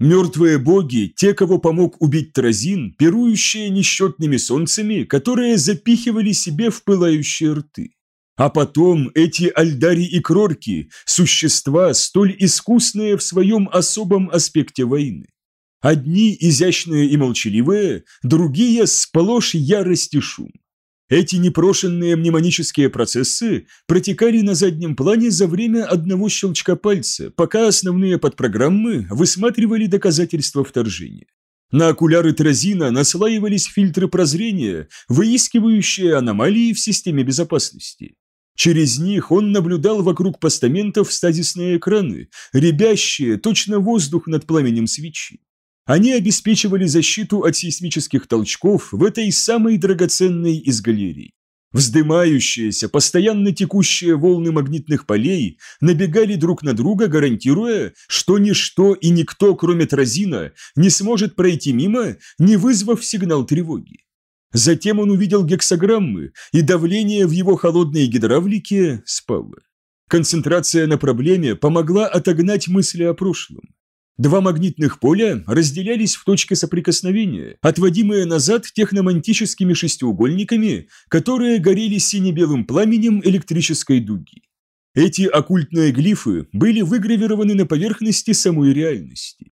Мертвые боги – те, кого помог убить Тразин, пирующие несчетными солнцами, которые запихивали себе в пылающие рты. А потом эти альдари и крорки – существа, столь искусные в своем особом аспекте войны. Одни изящные и молчаливые, другие – сплошь ярость и шум. Эти непрошенные мнемонические процессы протекали на заднем плане за время одного щелчка пальца, пока основные подпрограммы высматривали доказательства вторжения. На окуляры Тразина наслаивались фильтры прозрения, выискивающие аномалии в системе безопасности. Через них он наблюдал вокруг постаментов стазисные экраны, рябящие, точно воздух над пламенем свечи. Они обеспечивали защиту от сейсмических толчков в этой самой драгоценной из галерей. Вздымающиеся, постоянно текущие волны магнитных полей набегали друг на друга, гарантируя, что ничто и никто, кроме Тразина, не сможет пройти мимо, не вызвав сигнал тревоги. Затем он увидел гексограммы, и давление в его холодной гидравлике спало. Концентрация на проблеме помогла отогнать мысли о прошлом. Два магнитных поля разделялись в точке соприкосновения, отводимые назад техномантическими шестиугольниками, которые горели сине-белым пламенем электрической дуги. Эти оккультные глифы были выгравированы на поверхности самой реальности.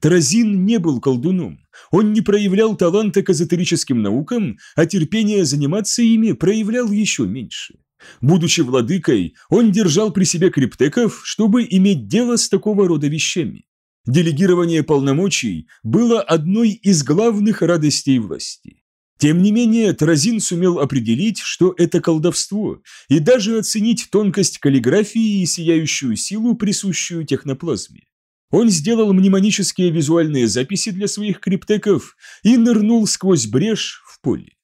Таразин не был колдуном, он не проявлял таланта к эзотерическим наукам, а терпение заниматься ими проявлял еще меньше. Будучи владыкой, он держал при себе криптеков, чтобы иметь дело с такого рода вещами. Делегирование полномочий было одной из главных радостей власти. Тем не менее, Таразин сумел определить, что это колдовство, и даже оценить тонкость каллиграфии и сияющую силу, присущую техноплазме. Он сделал мнемонические визуальные записи для своих криптеков и нырнул сквозь брешь в поле.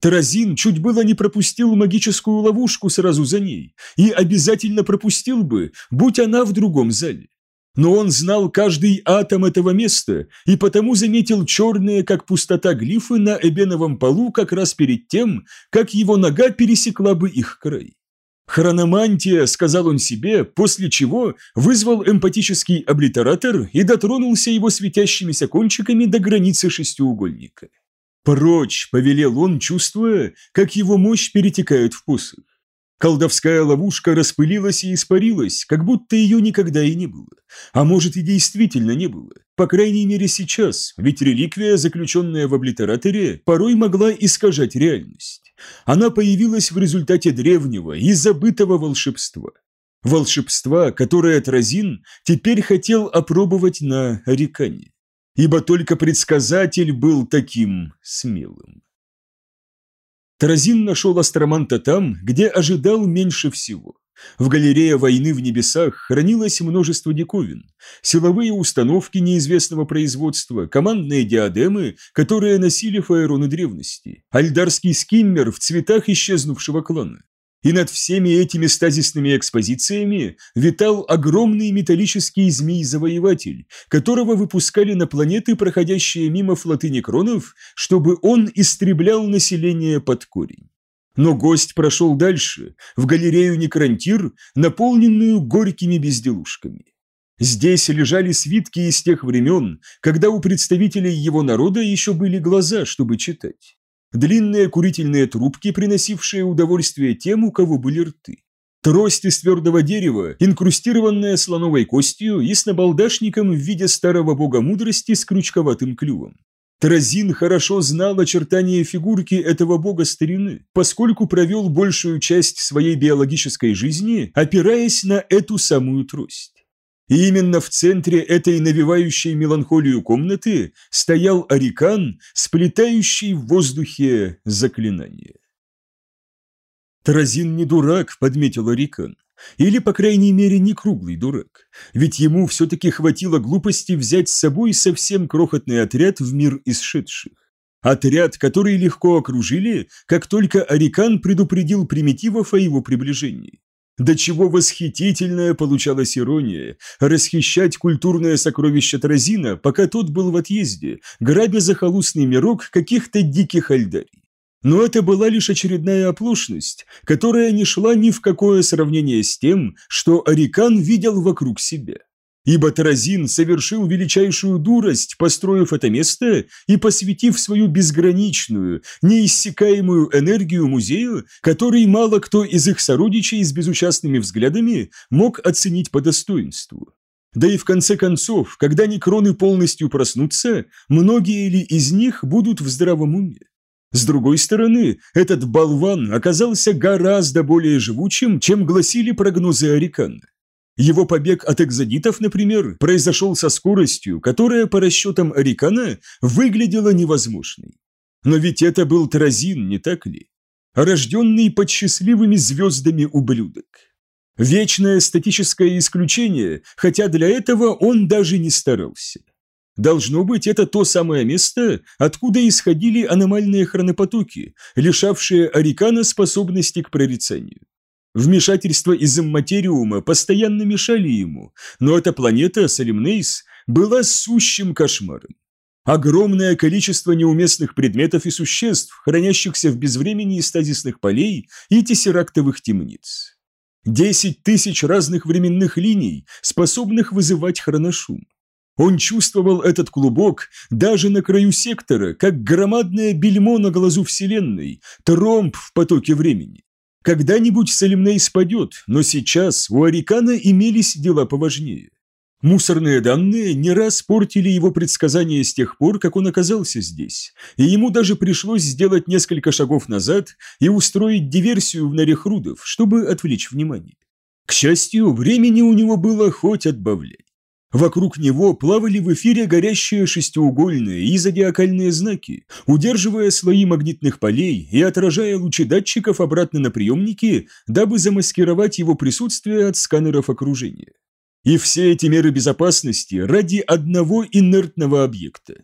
Таразин чуть было не пропустил магическую ловушку сразу за ней, и обязательно пропустил бы, будь она в другом зале. Но он знал каждый атом этого места и потому заметил черные, как пустота глифы на эбеновом полу как раз перед тем, как его нога пересекла бы их край. «Хрономантия», — сказал он себе, после чего вызвал эмпатический облитератор и дотронулся его светящимися кончиками до границы шестиугольника. «Прочь», — повелел он, чувствуя, как его мощь перетекает в посох. Колдовская ловушка распылилась и испарилась, как будто ее никогда и не было. А может и действительно не было. По крайней мере сейчас, ведь реликвия, заключенная в облитераторе, порой могла искажать реальность. Она появилась в результате древнего и забытого волшебства. Волшебства, которое Тразин теперь хотел опробовать на Рикане. Ибо только предсказатель был таким смелым. Таразин нашел астроманта там, где ожидал меньше всего. В галерее войны в небесах хранилось множество диковин. Силовые установки неизвестного производства, командные диадемы, которые носили фаероны древности, альдарский скиммер в цветах исчезнувшего клана. И над всеми этими стазисными экспозициями витал огромный металлический змей-завоеватель, которого выпускали на планеты, проходящие мимо флоты некронов, чтобы он истреблял население под корень. Но гость прошел дальше, в галерею Некрантир, наполненную горькими безделушками. Здесь лежали свитки из тех времен, когда у представителей его народа еще были глаза, чтобы читать. Длинные курительные трубки, приносившие удовольствие тем, у кого были рты. Трость из твердого дерева, инкрустированная слоновой костью и с набалдашником в виде старого бога мудрости с крючковатым клювом. Таразин хорошо знал очертания фигурки этого бога старины, поскольку провел большую часть своей биологической жизни, опираясь на эту самую трость. И именно в центре этой навевающей меланхолию комнаты стоял Арикан, сплетающий в воздухе заклинание. «Таразин не дурак», — подметил Арикан. Или, по крайней мере, не круглый дурак. Ведь ему все-таки хватило глупости взять с собой совсем крохотный отряд в мир исшедших. Отряд, который легко окружили, как только Арикан предупредил примитивов о его приближении. До чего восхитительная получалась ирония – расхищать культурное сокровище Тразина, пока тот был в отъезде, грабя захолустный мирок каких-то диких альдарий. Но это была лишь очередная оплошность, которая не шла ни в какое сравнение с тем, что Арикан видел вокруг себя. Ибо Таразин совершил величайшую дурость, построив это место и посвятив свою безграничную, неиссякаемую энергию музею, который мало кто из их сородичей с безучастными взглядами мог оценить по достоинству. Да и в конце концов, когда некроны полностью проснутся, многие ли из них будут в здравом уме? С другой стороны, этот болван оказался гораздо более живучим, чем гласили прогнозы Арикана. Его побег от экзодитов, например, произошел со скоростью, которая, по расчетам Арикана, выглядела невозможной. Но ведь это был Таразин, не так ли? Рожденный под счастливыми звездами ублюдок. Вечное статическое исключение, хотя для этого он даже не старался. Должно быть, это то самое место, откуда исходили аномальные хронопотоки, лишавшие Арикана способности к прорицанию. Вмешательства из имматериума постоянно мешали ему, но эта планета, Салимнейс, была сущим кошмаром. Огромное количество неуместных предметов и существ, хранящихся в безвремени стазисных полей и тессерактовых темниц. Десять тысяч разных временных линий, способных вызывать хроношум. Он чувствовал этот клубок даже на краю сектора, как громадное бельмо на глазу Вселенной, тромб в потоке времени. Когда-нибудь Салимней спадет, но сейчас у Арикана имелись дела поважнее. Мусорные данные не раз портили его предсказания с тех пор, как он оказался здесь, и ему даже пришлось сделать несколько шагов назад и устроить диверсию в норе Хрудов, чтобы отвлечь внимание. К счастью, времени у него было хоть отбавляй. Вокруг него плавали в эфире горящие шестиугольные и зодиакальные знаки, удерживая слои магнитных полей и отражая лучи датчиков обратно на приемники, дабы замаскировать его присутствие от сканеров окружения. И все эти меры безопасности ради одного инертного объекта.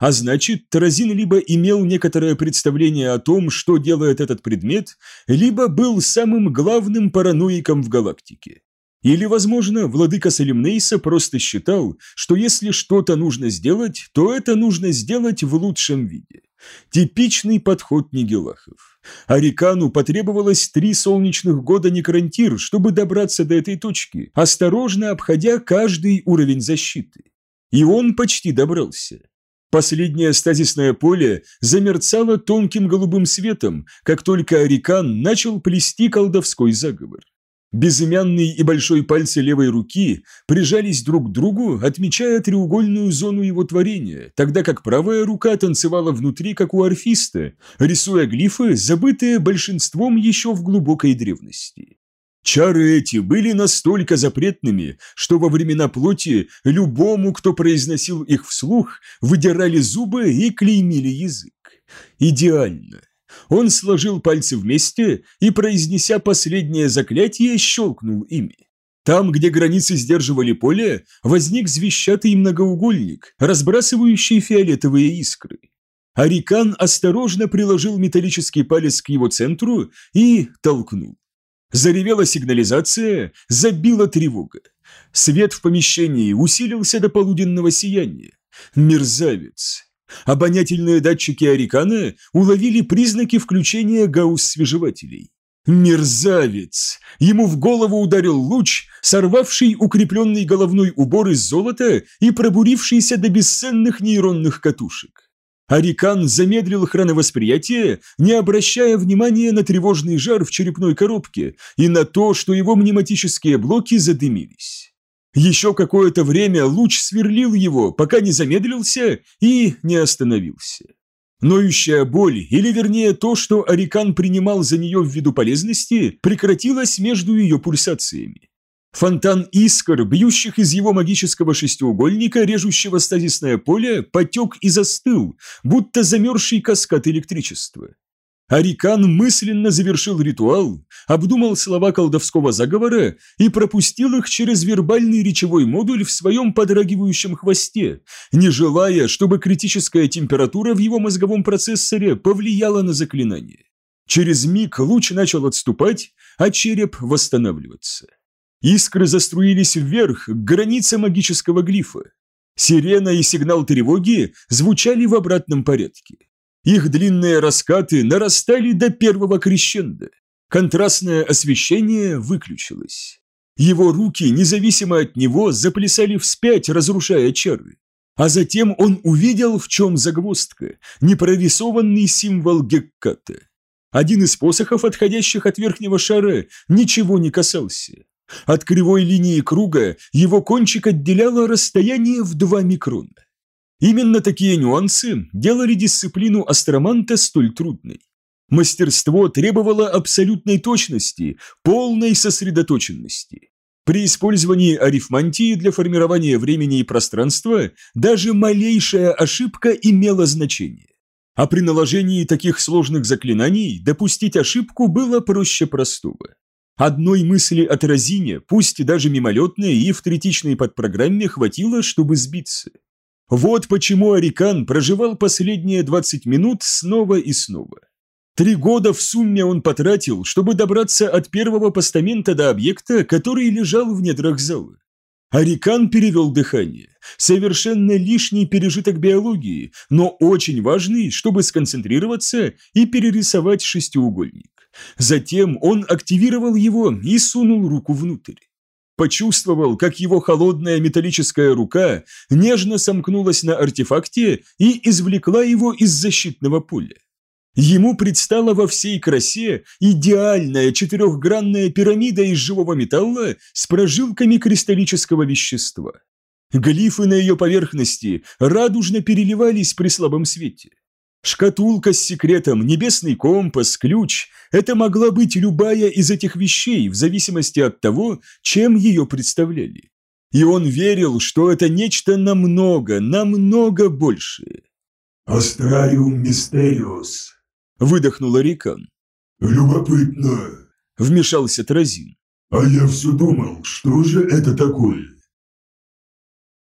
А значит, Таразин либо имел некоторое представление о том, что делает этот предмет, либо был самым главным параноиком в галактике. Или, возможно, владыка Салимнейса просто считал, что если что-то нужно сделать, то это нужно сделать в лучшем виде. Типичный подход Нигелахов. Арикану потребовалось три солнечных года некрантир, чтобы добраться до этой точки, осторожно обходя каждый уровень защиты. И он почти добрался. Последнее стазисное поле замерцало тонким голубым светом, как только Арикан начал плести колдовской заговор. Безымянный и большой пальцы левой руки прижались друг к другу, отмечая треугольную зону его творения, тогда как правая рука танцевала внутри, как у орфиста, рисуя глифы, забытые большинством еще в глубокой древности. Чары эти были настолько запретными, что во времена плоти любому, кто произносил их вслух, выдирали зубы и клеймили язык. Идеально. Он сложил пальцы вместе и, произнеся последнее заклятие, щелкнул ими. Там, где границы сдерживали поле, возник звещатый многоугольник, разбрасывающий фиолетовые искры. Арикан осторожно приложил металлический палец к его центру и толкнул. Заревела сигнализация, забила тревога. Свет в помещении усилился до полуденного сияния. Мерзавец. Обонятельные датчики Арикана уловили признаки включения гаусс-свежевателей. Мерзавец! Ему в голову ударил луч, сорвавший укрепленный головной убор из золота и пробурившийся до бесценных нейронных катушек. Арикан замедлил хроновосприятие, не обращая внимания на тревожный жар в черепной коробке и на то, что его мнематические блоки задымились. Еще какое-то время луч сверлил его, пока не замедлился и не остановился. Ноющая боль, или вернее то, что Арикан принимал за нее в виду полезности, прекратилась между ее пульсациями. Фонтан искр, бьющих из его магического шестиугольника, режущего стазисное поле, потек и застыл, будто замерзший каскад электричества. Арикан мысленно завершил ритуал, обдумал слова колдовского заговора и пропустил их через вербальный речевой модуль в своем подрагивающем хвосте, не желая, чтобы критическая температура в его мозговом процессоре повлияла на заклинание. Через миг луч начал отступать, а череп восстанавливаться. Искры заструились вверх, к границе магического глифа. Сирена и сигнал тревоги звучали в обратном порядке. Их длинные раскаты нарастали до первого крещенда. Контрастное освещение выключилось. Его руки, независимо от него, заплясали вспять, разрушая чары. А затем он увидел, в чем загвоздка, непрорисованный символ Гекката. Один из посохов, отходящих от верхнего шара, ничего не касался. От кривой линии круга его кончик отделяло расстояние в 2 микрона. Именно такие нюансы делали дисциплину астроманта столь трудной. Мастерство требовало абсолютной точности, полной сосредоточенности. При использовании арифмантии для формирования времени и пространства даже малейшая ошибка имела значение. А при наложении таких сложных заклинаний допустить ошибку было проще простого. Одной мысли от Розине, пусть даже мимолетной и в третичной подпрограмме, хватило, чтобы сбиться. Вот почему Арикан проживал последние 20 минут снова и снова. Три года в сумме он потратил, чтобы добраться от первого постамента до объекта, который лежал в недрах зала. Арикан перевел дыхание. Совершенно лишний пережиток биологии, но очень важный, чтобы сконцентрироваться и перерисовать шестиугольник. Затем он активировал его и сунул руку внутрь. Почувствовал, как его холодная металлическая рука нежно сомкнулась на артефакте и извлекла его из защитного поля. Ему предстала во всей красе идеальная четырехгранная пирамида из живого металла с прожилками кристаллического вещества. Глифы на ее поверхности радужно переливались при слабом свете. Шкатулка с секретом, небесный компас, ключ – это могла быть любая из этих вещей, в зависимости от того, чем ее представляли. И он верил, что это нечто намного, намного большее. «Астрариум Мистериус», – выдохнул Арикан. «Любопытно», – вмешался Тразин. «А я все думал, что же это такое?»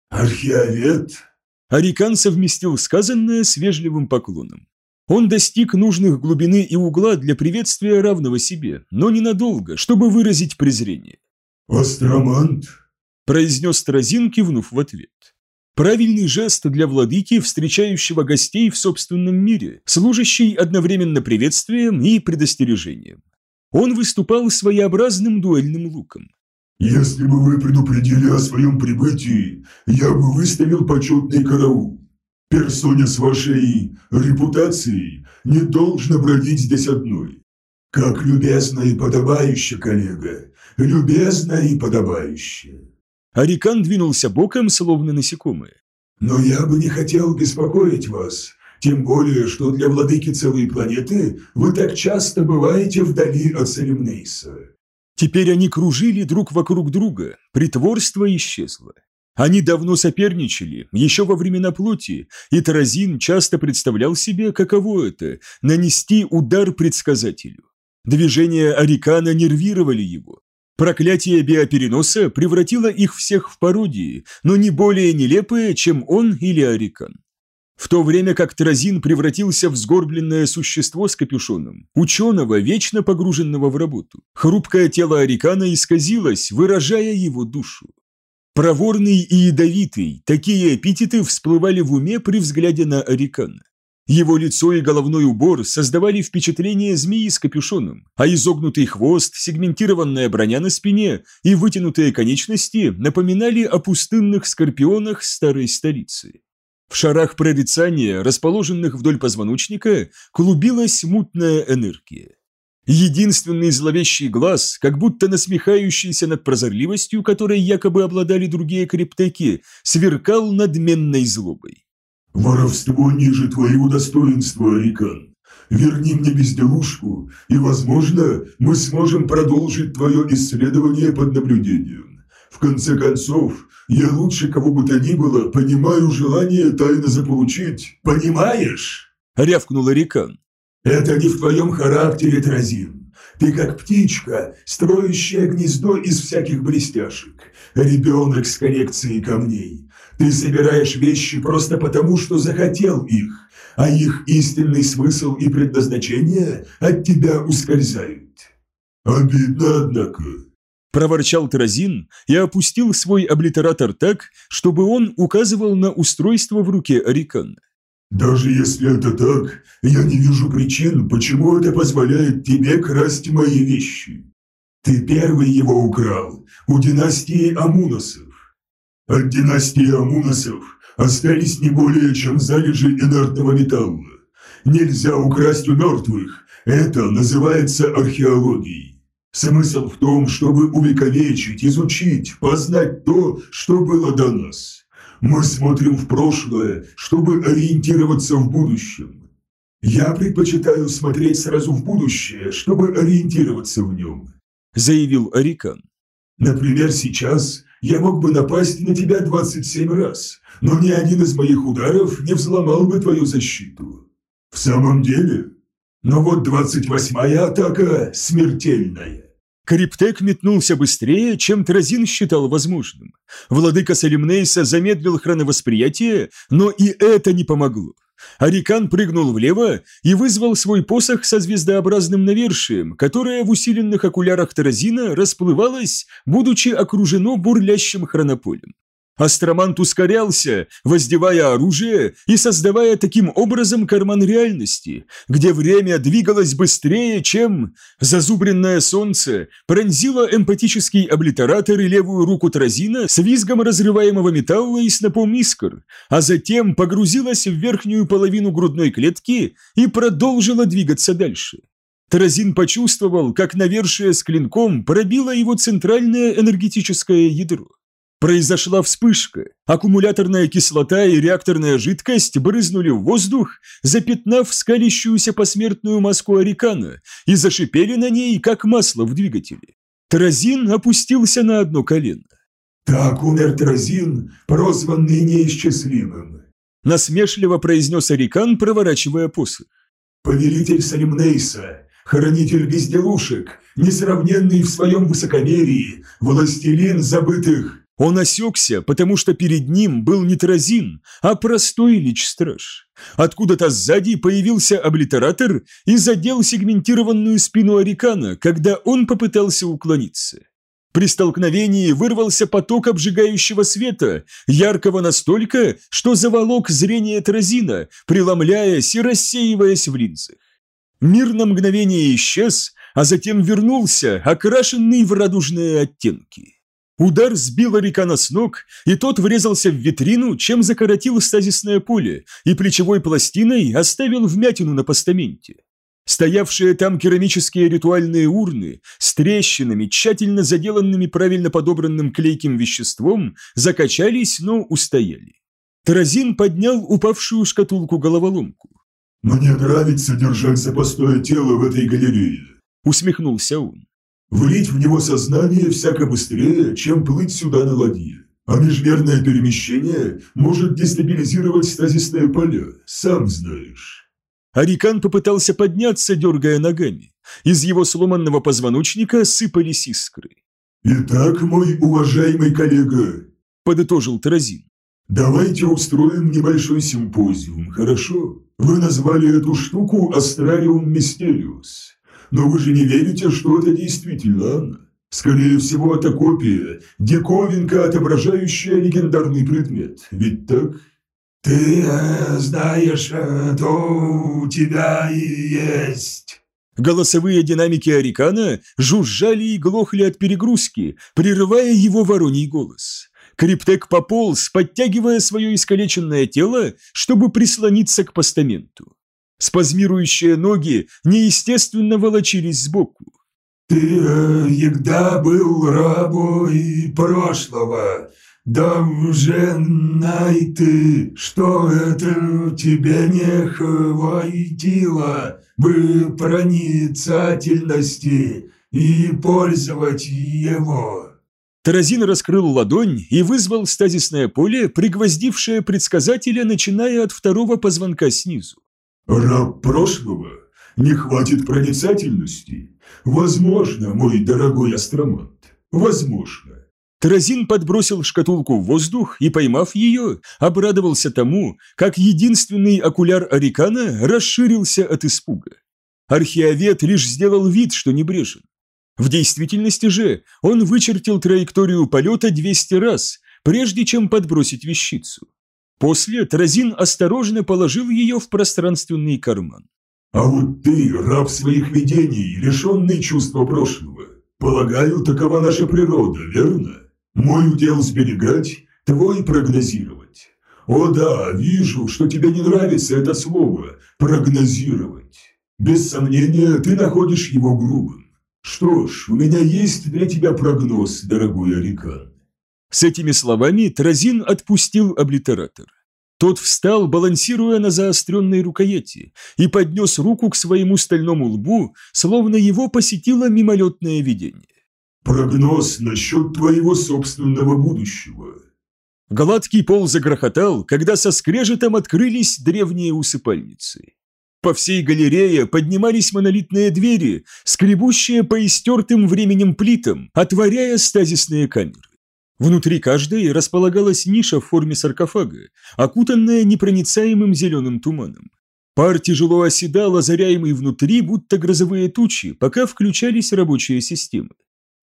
«Археовед?» Арикан совместил сказанное с вежливым поклоном. Он достиг нужных глубины и угла для приветствия равного себе, но ненадолго, чтобы выразить презрение. «Астромант?» – произнес Тразин, кивнув в ответ. Правильный жест для владыки, встречающего гостей в собственном мире, служащий одновременно приветствием и предостережением. Он выступал своеобразным дуэльным луком. Если бы вы предупредили о своем прибытии, я бы выставил почетный караул. Персоне с вашей репутацией не должно бродить здесь одной. Как любезно и подобающе, коллега, любезно и подобающе. Арикан двинулся боком, словно насекомое. Но я бы не хотел беспокоить вас, тем более, что для владыки целой планеты вы так часто бываете вдали от Салимнейса. Теперь они кружили друг вокруг друга, притворство исчезло. Они давно соперничали, еще во времена плоти, и Таразин часто представлял себе, каково это – нанести удар предсказателю. Движения Арикана нервировали его. Проклятие биопереноса превратило их всех в пародии, но не более нелепые, чем он или Арикан. В то время как Таразин превратился в сгорбленное существо с капюшоном, ученого, вечно погруженного в работу, хрупкое тело Арикана исказилось, выражая его душу. Проворный и ядовитый, такие эпитеты всплывали в уме при взгляде на Арикана. Его лицо и головной убор создавали впечатление змеи с капюшоном, а изогнутый хвост, сегментированная броня на спине и вытянутые конечности напоминали о пустынных скорпионах старой столицы. В шарах прорицания, расположенных вдоль позвоночника, клубилась мутная энергия. Единственный зловещий глаз, как будто насмехающийся над прозорливостью, которой якобы обладали другие криптеки, сверкал надменной злобой. «Воровство ниже твоего достоинства, Арикан. Верни мне безделушку, и, возможно, мы сможем продолжить твое исследование под наблюдением. В конце концов, я лучше кого бы то ни было понимаю желание тайно заполучить. Понимаешь?» – рявкнул Арикан. Это не в твоем характере, Тразин. Ты как птичка, строящая гнездо из всяких блестяшек. Ребенок с коллекцией камней. Ты собираешь вещи просто потому, что захотел их, а их истинный смысл и предназначение от тебя ускользают. Обидно, однако. Проворчал Тразин и опустил свой облитератор так, чтобы он указывал на устройство в руке Арикана. Даже если это так, я не вижу причин, почему это позволяет тебе красть мои вещи. Ты первый его украл, у династии Амуносов. От династии Амуносов остались не более чем залежи инертного металла. Нельзя украсть у мертвых, это называется археологией. Смысл в том, чтобы увековечить, изучить, познать то, что было до нас. Мы смотрим в прошлое, чтобы ориентироваться в будущем. Я предпочитаю смотреть сразу в будущее, чтобы ориентироваться в нем», – заявил Арикан. «Например, сейчас я мог бы напасть на тебя 27 раз, но ни один из моих ударов не взломал бы твою защиту. В самом деле? Но вот 28-я атака смертельная. Криптек метнулся быстрее, чем Тразин считал возможным. Владыка Салимнейса замедлил хроновосприятие, но и это не помогло. Арикан прыгнул влево и вызвал свой посох со звездообразным навершием, которое в усиленных окулярах Таразина расплывалось, будучи окружено бурлящим хронополем. Астромант ускорялся, воздевая оружие и создавая таким образом карман реальности, где время двигалось быстрее, чем зазубренное солнце пронзило эмпатический облитератор и левую руку Тразина с визгом разрываемого металла и снопом искр, а затем погрузилось в верхнюю половину грудной клетки и продолжило двигаться дальше. Таразин почувствовал, как навершие с клинком пробило его центральное энергетическое ядро. Произошла вспышка. Аккумуляторная кислота и реакторная жидкость брызнули в воздух, запятнав скалящуюся посмертную маску Арикана и зашипели на ней, как масло в двигателе. Таразин опустился на одно колено. «Так умер Таразин, прозванный неисчислимым», насмешливо произнес Арикан, проворачивая посох. «Повелитель Салимнейса, хранитель безделушек, несравненный в своем высокомерии, властелин забытых он осекся, потому что перед ним был не Таразин, а простой лич-страж. Откуда-то сзади появился облитератор и задел сегментированную спину Арикана, когда он попытался уклониться. При столкновении вырвался поток обжигающего света, яркого настолько, что заволок зрение Таразина, преломляясь и рассеиваясь в линзах. Мир на мгновение исчез, а затем вернулся, окрашенный в радужные оттенки. Удар сбил Арикана с ног, и тот врезался в витрину, чем закоротил стазисное поле, и плечевой пластиной оставил вмятину на постаменте. Стоявшие там керамические ритуальные урны с трещинами, тщательно заделанными правильно подобранным клейким веществом, закачались, но устояли. Таразин поднял упавшую шкатулку-головоломку. «Мне нравится держать запасное тело в этой галерее», — усмехнулся он. Влить в него сознание всяко быстрее, чем плыть сюда на ладье. А межмерное перемещение может дестабилизировать стазисные поля, сам знаешь. Арикан попытался подняться, дергая ногами. Из его сломанного позвоночника сыпались искры. «Итак, мой уважаемый коллега», – подытожил Таразин. «Давайте устроим небольшой симпозиум, хорошо? Вы назвали эту штуку Астрариум Мистериус. Но вы же не верите, что это действительно она? Скорее всего, это копия, диковинка, отображающая легендарный предмет. Ведь так?» «Ты э, знаешь, э, то у тебя и есть». Голосовые динамики Арикана жужжали и глохли от перегрузки, прерывая его вороний голос. Криптек пополз, подтягивая свое искалеченное тело, чтобы прислониться к постаменту. Спазмирующие ноги неестественно волочились сбоку. «Ты э, всегда был рабой прошлого, да уже найти, что это тебе не хватило бы проницательности и пользовать его». Таразин раскрыл ладонь и вызвал стазисное поле, пригвоздившее предсказателя, начиная от второго позвонка снизу. «Раб прошлого? Не хватит проницательности? Возможно, мой дорогой астромант, возможно. Таразин подбросил шкатулку в воздух и, поймав ее, обрадовался тому, как единственный окуляр Арикана расширился от испуга. Археовед лишь сделал вид, что небрежен. В действительности же он вычертил траекторию полета 200 раз, прежде чем подбросить вещицу. После Таразин осторожно положил ее в пространственный карман. «А вот ты, раб своих видений, лишенный чувства прошлого. Полагаю, такова наша природа, верно?» Мой удел сберегать, твой прогнозировать. О да, вижу, что тебе не нравится это слово «прогнозировать». Без сомнения, ты находишь его грубым. Что ж, у меня есть для тебя прогноз, дорогой Арикан. С этими словами Тразин отпустил облитератор. Тот встал, балансируя на заостренной рукояти, и поднес руку к своему стальному лбу, словно его посетило мимолетное видение. Прогноз насчет твоего собственного будущего. Гладкий пол загрохотал, когда со скрежетом открылись древние усыпальницы. По всей галерее поднимались монолитные двери, скребущие по истертым временем плитам, отворяя стазисные камеры. Внутри каждой располагалась ниша в форме саркофага, окутанная непроницаемым зеленым туманом. Пар тяжело оседал, озаряемый внутри, будто грозовые тучи, пока включались рабочие системы.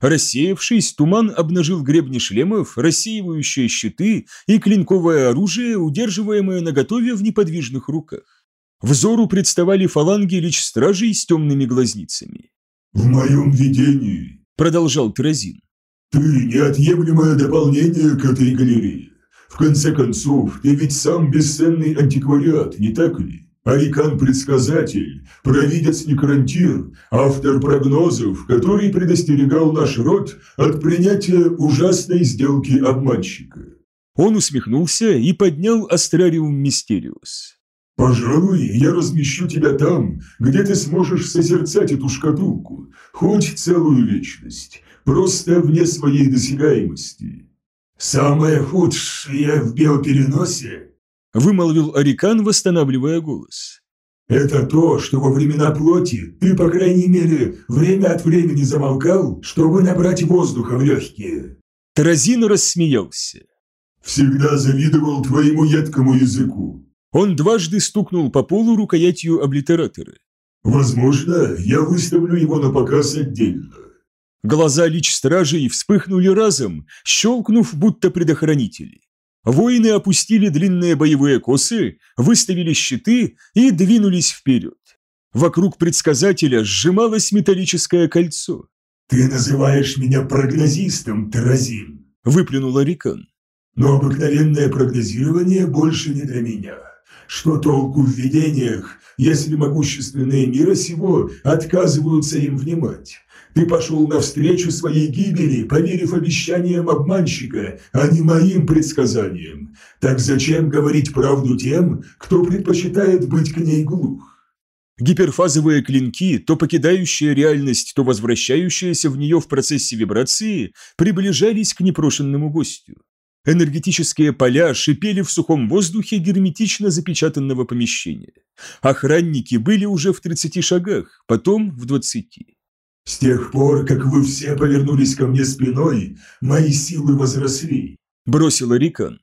Рассеявшись, туман обнажил гребни шлемов, рассеивающие щиты и клинковое оружие, удерживаемое наготове в неподвижных руках. Взору представали фаланги лич-стражей с темными глазницами. «В моем видении», — продолжал Тразин, — «ты неотъемлемое дополнение к этой галерее. В конце концов, ты ведь сам бесценный антиквариат, не так ли?» Арикан-предсказатель, провидец-некрантир, автор прогнозов, который предостерегал наш род от принятия ужасной сделки обманщика. Он усмехнулся и поднял Астрариум Мистериус. «Пожалуй, я размещу тебя там, где ты сможешь созерцать эту шкатулку, хоть целую вечность, просто вне своей досягаемости. Самое худшее в биопереносе – вымолвил Арикан, восстанавливая голос. «Это то, что во времена плоти ты, по крайней мере, время от времени замолкал, чтобы набрать воздуха в легкие». Таразин рассмеялся. «Всегда завидовал твоему едкому языку». Он дважды стукнул по полу рукоятью облитератора. «Возможно, я выставлю его на показ отдельно». Глаза лич-стражей вспыхнули разом, щелкнув, будто предохранители. Воины опустили длинные боевые косы, выставили щиты и двинулись вперед. Вокруг предсказателя сжималось металлическое кольцо. «Ты называешь меня прогнозистом, Таразин», – выплюнул Арикан. «Но обыкновенное прогнозирование больше не для меня. Что толку в видениях, если могущественные мира сего отказываются им внимать? Ты пошел навстречу своей гибели, поверив обещаниям обманщика, а не моим предсказаниям. Так зачем говорить правду тем, кто предпочитает быть к ней глух? Гиперфазовые клинки, то покидающие реальность, то возвращающиеся в нее в процессе вибрации, приближались к непрошенному гостю. Энергетические поля шипели в сухом воздухе герметично запечатанного помещения. Охранники были уже в 30 шагах, потом в 20. «С тех пор, как вы все повернулись ко мне спиной, мои силы возросли», – бросил Рикан.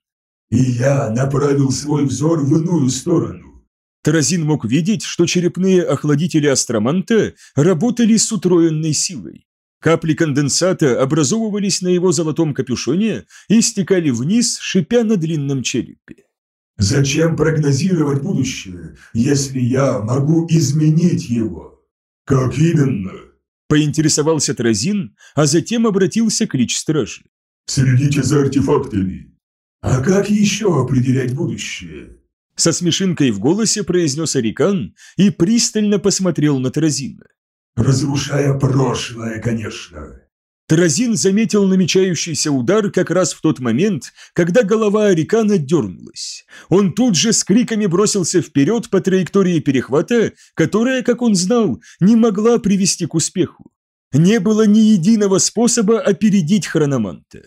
«И я направил свой взор в иную сторону». Таразин мог видеть, что черепные охладители астроманта работали с утроенной силой. Капли конденсата образовывались на его золотом капюшоне и стекали вниз, шипя на длинном черепе. «Зачем прогнозировать будущее, если я могу изменить его?» «Как именно?» Поинтересовался Тразин, а затем обратился к лич-стражи. «Следите за артефактами. А как еще определять будущее?» Со смешинкой в голосе произнес Арикан и пристально посмотрел на Тразина. Разрушая прошлое, конечно. Таразин заметил намечающийся удар как раз в тот момент, когда голова Арикана дернулась. Он тут же с криками бросился вперед по траектории перехвата, которая, как он знал, не могла привести к успеху. Не было ни единого способа опередить хрономанта.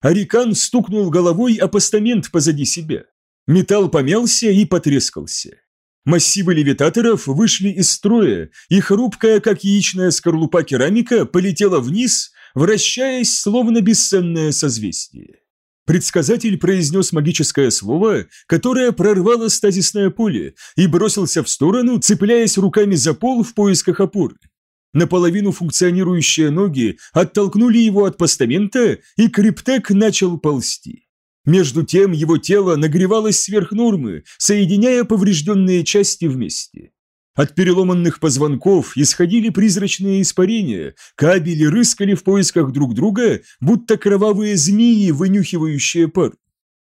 Арикан стукнул головой о постамент позади себя. Металл помялся и потрескался. Массивы левитаторов вышли из строя, и хрупкая, как яичная скорлупа керамика, полетела вниз, вращаясь, словно бесценное созвездие. Предсказатель произнес магическое слово, которое прорвало стазисное поле, и бросился в сторону, цепляясь руками за пол в поисках опоры. Наполовину функционирующие ноги оттолкнули его от постамента, и криптек начал ползти. Между тем его тело нагревалось сверх нормы, соединяя поврежденные части вместе. От переломанных позвонков исходили призрачные испарения, кабели рыскали в поисках друг друга, будто кровавые змеи, вынюхивающие пар.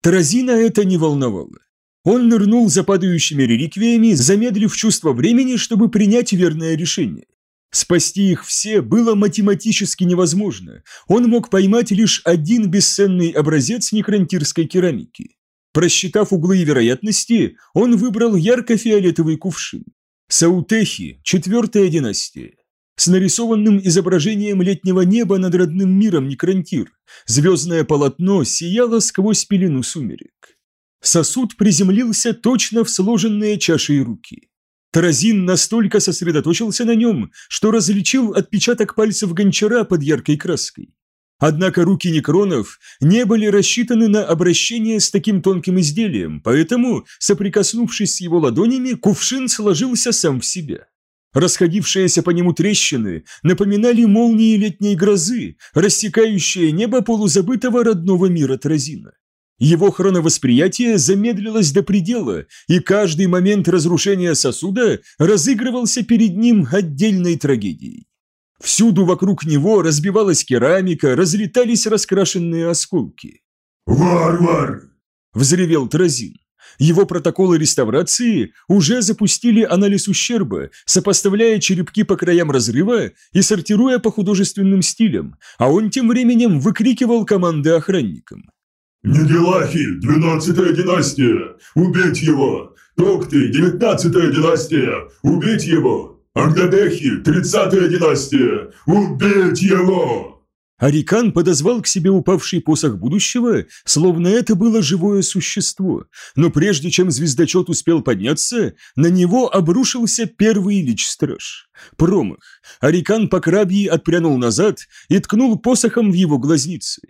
Таразина это не волновало. Он нырнул за падающими реликвиями, замедлив чувство времени, чтобы принять верное решение. Спасти их все было математически невозможно. Он мог поймать лишь один бесценный образец некрантирской керамики. Просчитав углы и вероятности, он выбрал ярко-фиолетовый кувшин. Саутехи, четвертая династия. С нарисованным изображением летнего неба над родным миром Некрантир, звездное полотно сияло сквозь пелену сумерек. Сосуд приземлился точно в сложенные чашей руки. Таразин настолько сосредоточился на нем, что различил отпечаток пальцев гончара под яркой краской. Однако руки некронов не были рассчитаны на обращение с таким тонким изделием, поэтому, соприкоснувшись с его ладонями, кувшин сложился сам в себя. Расходившиеся по нему трещины напоминали молнии летней грозы, рассекающие небо полузабытого родного мира Тразина. Его хроновосприятие замедлилось до предела, и каждый момент разрушения сосуда разыгрывался перед ним отдельной трагедией. Всюду вокруг него разбивалась керамика, разлетались раскрашенные осколки. «Варвар!» – взревел Тразин. Его протоколы реставрации уже запустили анализ ущерба, сопоставляя черепки по краям разрыва и сортируя по художественным стилям, а он тем временем выкрикивал команды охранникам. «Нигелахи, двенадцатая династия! Убить его! Токты, девятнадцатая династия! Убить его! Агдадехи, тридцатая династия! Убить его!» Арикан подозвал к себе упавший посох будущего, словно это было живое существо, но прежде чем звездочет успел подняться, на него обрушился первый лич-страж. Промах. Арикан по крабьи отпрянул назад и ткнул посохом в его глазницы.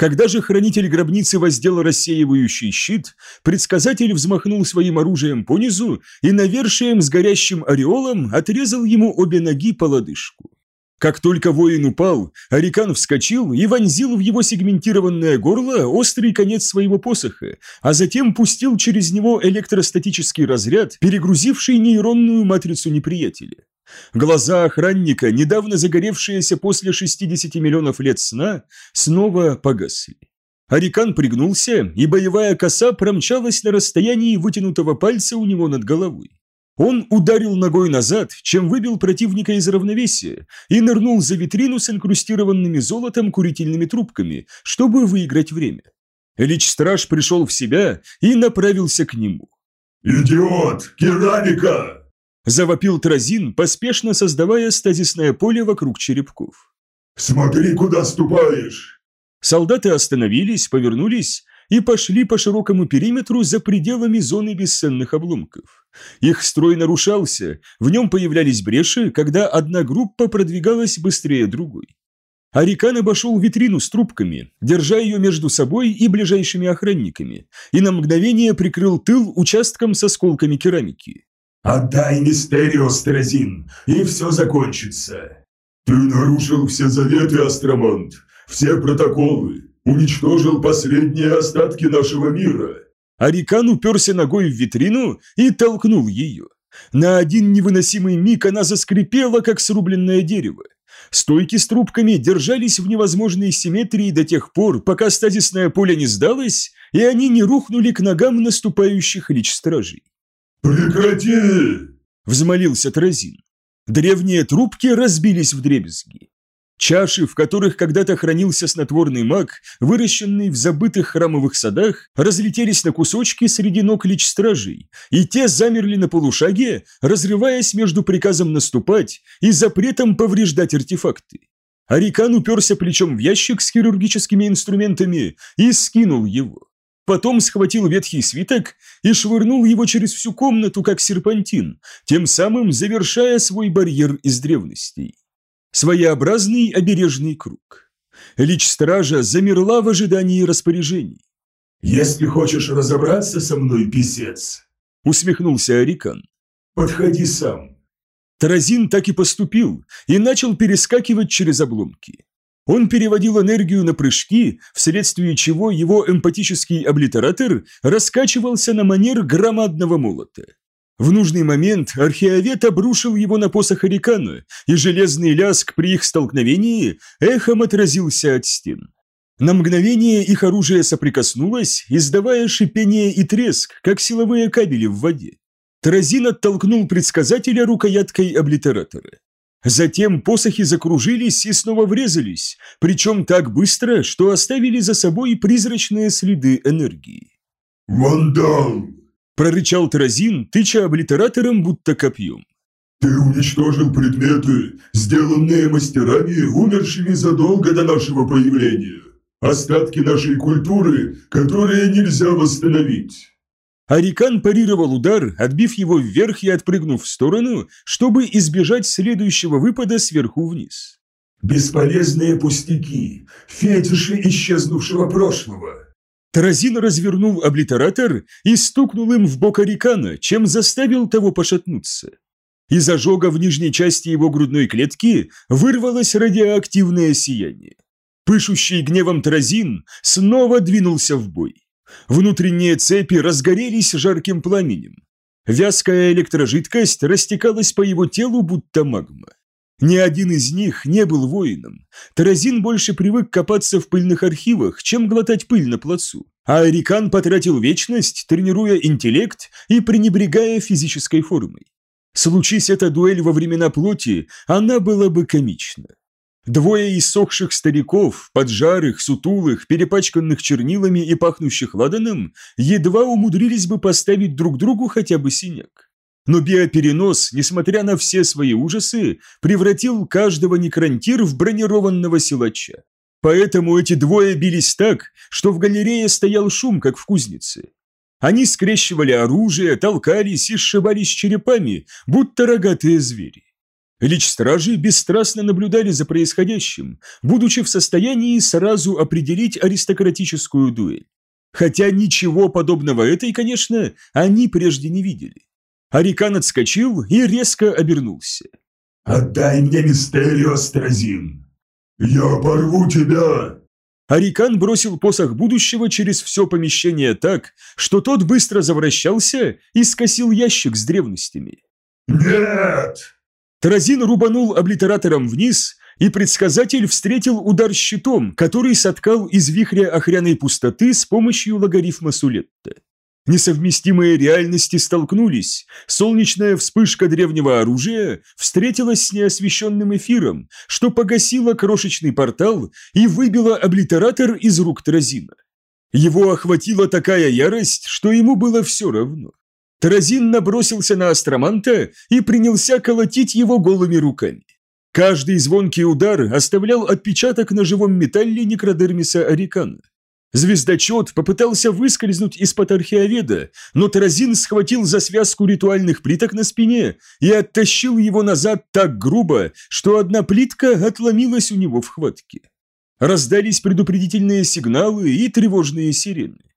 Когда же хранитель гробницы воздел рассеивающий щит, предсказатель взмахнул своим оружием по низу и навершием с горящим ореолом отрезал ему обе ноги по лодыжку. Как только воин упал, Арикан вскочил и вонзил в его сегментированное горло острый конец своего посоха, а затем пустил через него электростатический разряд, перегрузивший нейронную матрицу неприятеля. Глаза охранника, недавно загоревшиеся после 60 миллионов лет сна, снова погасли. Арикан пригнулся, и боевая коса промчалась на расстоянии вытянутого пальца у него над головой. Он ударил ногой назад, чем выбил противника из равновесия, и нырнул за витрину с инкрустированными золотом курительными трубками, чтобы выиграть время. Лич-страж пришел в себя и направился к нему. «Идиот! Керамика!» Завопил Тразин, поспешно создавая стазисное поле вокруг черепков. «Смотри, куда ступаешь!» Солдаты остановились, повернулись и пошли по широкому периметру за пределами зоны бесценных обломков. Их строй нарушался, в нем появлялись бреши, когда одна группа продвигалась быстрее другой. Арикан обошел витрину с трубками, держа ее между собой и ближайшими охранниками, и на мгновение прикрыл тыл участком с осколками керамики. «Отдай Мистерио, Стразин, и все закончится!» «Ты нарушил все заветы, Астромонт, все протоколы, уничтожил последние остатки нашего мира!» Арикан уперся ногой в витрину и толкнул ее. На один невыносимый миг она заскрипела, как срубленное дерево. Стойки с трубками держались в невозможной симметрии до тех пор, пока стазисное поле не сдалось, и они не рухнули к ногам наступающих лич стражей. «Прекрати!» – взмолился Тразин. Древние трубки разбились в дребезги. Чаши, в которых когда-то хранился снотворный маг, выращенный в забытых храмовых садах, разлетелись на кусочки среди ног лич стражей, и те замерли на полушаге, разрываясь между приказом наступать и запретом повреждать артефакты. Арикан уперся плечом в ящик с хирургическими инструментами и скинул его. Потом схватил ветхий свиток и швырнул его через всю комнату, как серпантин, тем самым завершая свой барьер из древностей. Своеобразный обережный круг. Лич стража замерла в ожидании распоряжений. «Если хочешь разобраться со мной, писец», — усмехнулся Арикан, — «подходи сам». Таразин так и поступил и начал перескакивать через обломки. Он переводил энергию на прыжки, вследствие чего его эмпатический облитератор раскачивался на манер громадного молота. В нужный момент археовед обрушил его на посох Арикана, и железный ляск при их столкновении эхом отразился от стен. На мгновение их оружие соприкоснулось, издавая шипение и треск, как силовые кабели в воде. Таразин оттолкнул предсказателя рукояткой облитератора. Затем посохи закружились и снова врезались, причем так быстро, что оставили за собой призрачные следы энергии. «Вандал!» прорычал Таразин, тыча облитератором, будто копьем. «Ты уничтожил предметы, сделанные мастерами, умершими задолго до нашего появления. Остатки нашей культуры, которые нельзя восстановить». Арикан парировал удар, отбив его вверх и отпрыгнув в сторону, чтобы избежать следующего выпада сверху вниз. «Бесполезные пустяки, фетиши исчезнувшего прошлого. Таразин развернул облитератор и стукнул им в бок Арикана, чем заставил того пошатнуться. Из ожога в нижней части его грудной клетки вырвалось радиоактивное сияние. Пышущий гневом Таразин снова двинулся в бой. Внутренние цепи разгорелись жарким пламенем. Вязкая электрожидкость растекалась по его телу, будто магма. Ни один из них не был воином. Таразин больше привык копаться в пыльных архивах, чем глотать пыль на плацу. А Арикан потратил вечность, тренируя интеллект и пренебрегая физической формой. Случись эта дуэль во времена плоти, она была бы комична. Двое иссохших стариков, поджарых, сутулых, перепачканных чернилами и пахнущих ладаном, едва умудрились бы поставить друг другу хотя бы синяк. Но биоперенос, несмотря на все свои ужасы, превратил каждого некрантир в бронированного силача. Поэтому эти двое бились так, что в галерее стоял шум, как в кузнице. Они скрещивали оружие, толкались и сшибались черепами, будто рогатые звери. Лич-стражи бесстрастно наблюдали за происходящим, будучи в состоянии сразу определить аристократическую дуэль. Хотя ничего подобного этой, конечно, они прежде не видели. Арикан отскочил и резко обернулся. «Отдай мне Мистерио, Стразин! Я порву тебя!» Арикан бросил посох будущего через все помещение так, что тот быстро завращался и скосил ящик с древностями. «Нет!» Таразин рубанул облитератором вниз, и предсказатель встретил удар щитом, который соткал из вихря охряной пустоты с помощью логарифма Сулетта. Несовместимые реальности столкнулись. Солнечная вспышка древнего оружия встретилась с неосвещенным эфиром, что погасило крошечный портал и выбило облитератор из рук Тразина. Его охватила такая ярость, что ему было все равно. Таразин набросился на астроманта и принялся колотить его голыми руками. Каждый звонкий удар оставлял отпечаток на живом металле некродермиса Арикана. Звездочет попытался выскользнуть из-под археоведа, но Таразин схватил за связку ритуальных плиток на спине и оттащил его назад так грубо, что одна плитка отломилась у него в хватке. Раздались предупредительные сигналы и тревожные сирены.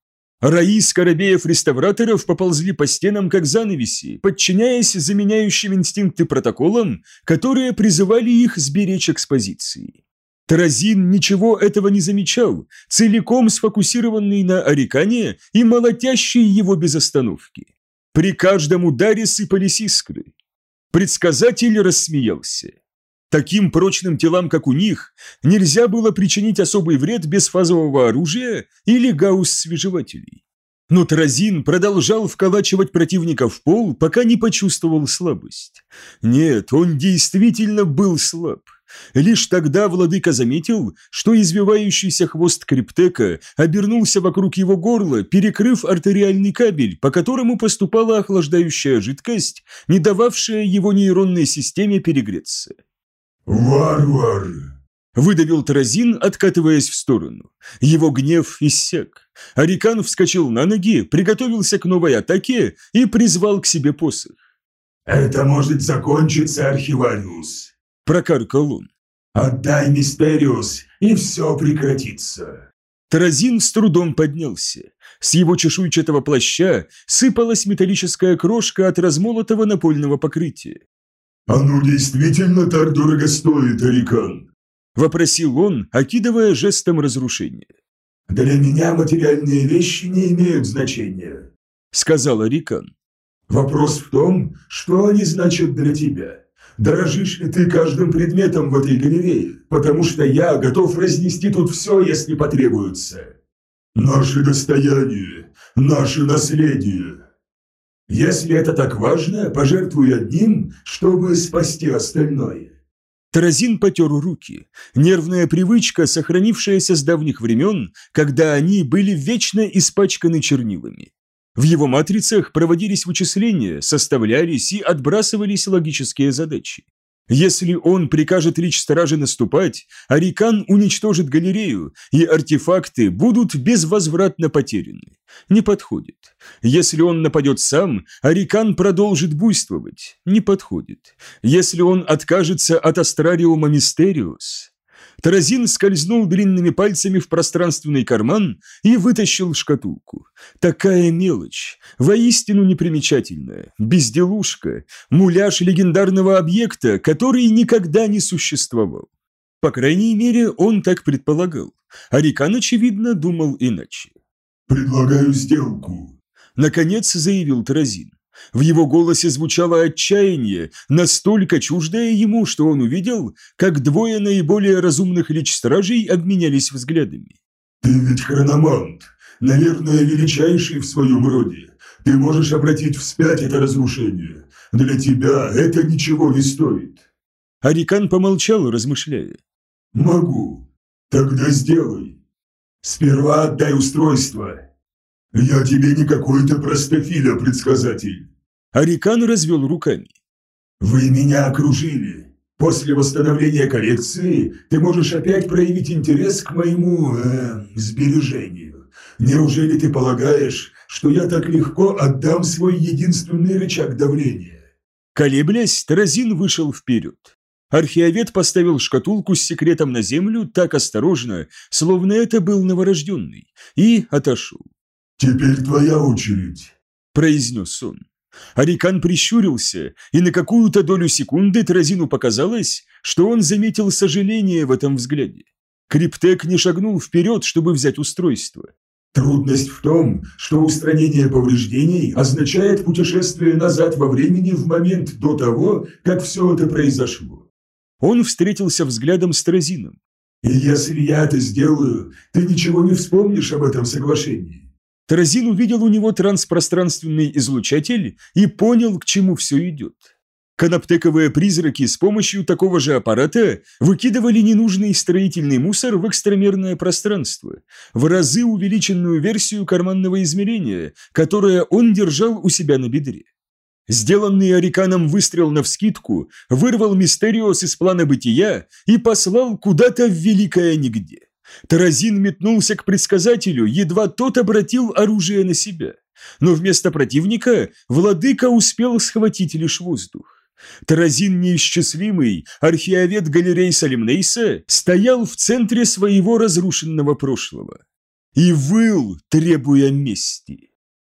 Раи скоробеев-реставраторов поползли по стенам, как занавеси, подчиняясь заменяющим инстинкты протоколам, которые призывали их сберечь экспозиции. Таразин ничего этого не замечал, целиком сфокусированный на Арикане и молотящий его без остановки. При каждом ударе сыпались искры. Предсказатель рассмеялся. Таким прочным телам, как у них, нельзя было причинить особый вред без фазового оружия или гаусс-свежевателей. Но Таразин продолжал вколачивать противника в пол, пока не почувствовал слабость. Нет, он действительно был слаб. Лишь тогда владыка заметил, что извивающийся хвост криптека обернулся вокруг его горла, перекрыв артериальный кабель, по которому поступала охлаждающая жидкость, не дававшая его нейронной системе перегреться. «Варвар!» – выдавил Таразин, откатываясь в сторону. Его гнев иссяк. Арикан вскочил на ноги, приготовился к новой атаке и призвал к себе посох. «Это может закончиться, Архивариус!» – прокаркал он. «Отдай Мистериус, и все прекратится!» Таразин с трудом поднялся. С его чешуйчатого плаща сыпалась металлическая крошка от размолотого напольного покрытия. «Оно действительно так дорого стоит, Арикан?» – вопросил он, окидывая жестом разрушения. «Для меня материальные вещи не имеют значения», – сказал Арикан. «Вопрос в том, что они значат для тебя. Дорожишь ли ты каждым предметом в этой галерее, потому что я готов разнести тут все, если потребуется. Наше достояние, наше наследие, если это так важно, пожертвуй одним, чтобы спасти остальное». Таразин потер руки. Нервная привычка, сохранившаяся с давних времен, когда они были вечно испачканы чернилами. В его матрицах проводились вычисления, составлялись и отбрасывались логические задачи. Если он прикажет лич стражи наступать, Арикан уничтожит галерею, и артефакты будут безвозвратно потеряны. Не подходит. Если он нападет сам, Арикан продолжит буйствовать. Не подходит. Если он откажется от Астрариума Мистериус, Таразин скользнул длинными пальцами в пространственный карман и вытащил шкатулку. Такая мелочь, воистину непримечательная, безделушка, муляж легендарного объекта, который никогда не существовал. По крайней мере, он так предполагал. Арикан, очевидно, думал иначе. «Предлагаю сделку», — наконец заявил Таразин. В его голосе звучало отчаяние, настолько чуждое ему, что он увидел, как двое наиболее разумных лич стражей обменялись взглядами. «Ты ведь хрономант, наверное, величайший в своем роде. Ты можешь обратить вспять это разрушение. Для тебя это ничего не стоит». Арикан помолчал, размышляя. «Могу. Тогда сделай. Сперва отдай устройство, «Я тебе не какой-то простофиля, предсказатель!» Арикан развел руками. «Вы меня окружили. После восстановления коллекции ты можешь опять проявить интерес к моему... Э, сбережению. Неужели ты полагаешь, что я так легко отдам свой единственный рычаг давления?» Колеблясь, Таразин вышел вперед. Археовед поставил шкатулку с секретом на землю так осторожно, словно это был новорожденный, и отошел. «Теперь твоя очередь», – произнес он. Арикан прищурился, и на какую-то долю секунды Тразину показалось, что он заметил сожаление в этом взгляде. Криптек не шагнул вперед, чтобы взять устройство. «Трудность в том, что устранение повреждений означает путешествие назад во времени в момент до того, как все это произошло». Он встретился взглядом с Тразином. «И если я это сделаю, ты ничего не вспомнишь об этом соглашении». Таразин увидел у него транспространственный излучатель и понял, к чему все идет. Канаптековые призраки с помощью такого же аппарата выкидывали ненужный строительный мусор в экстрамерное пространство, в разы увеличенную версию карманного измерения, которое он держал у себя на бедре. Сделанный Ариканом выстрел навскидку вырвал Мистериос из плана бытия и послал куда-то в великое нигде. Таразин метнулся к предсказателю, едва тот обратил оружие на себя. Но вместо противника владыка успел схватить лишь воздух. Таразин неисчислимый, археовед галерей Салимнейса, стоял в центре своего разрушенного прошлого и выл, требуя мести.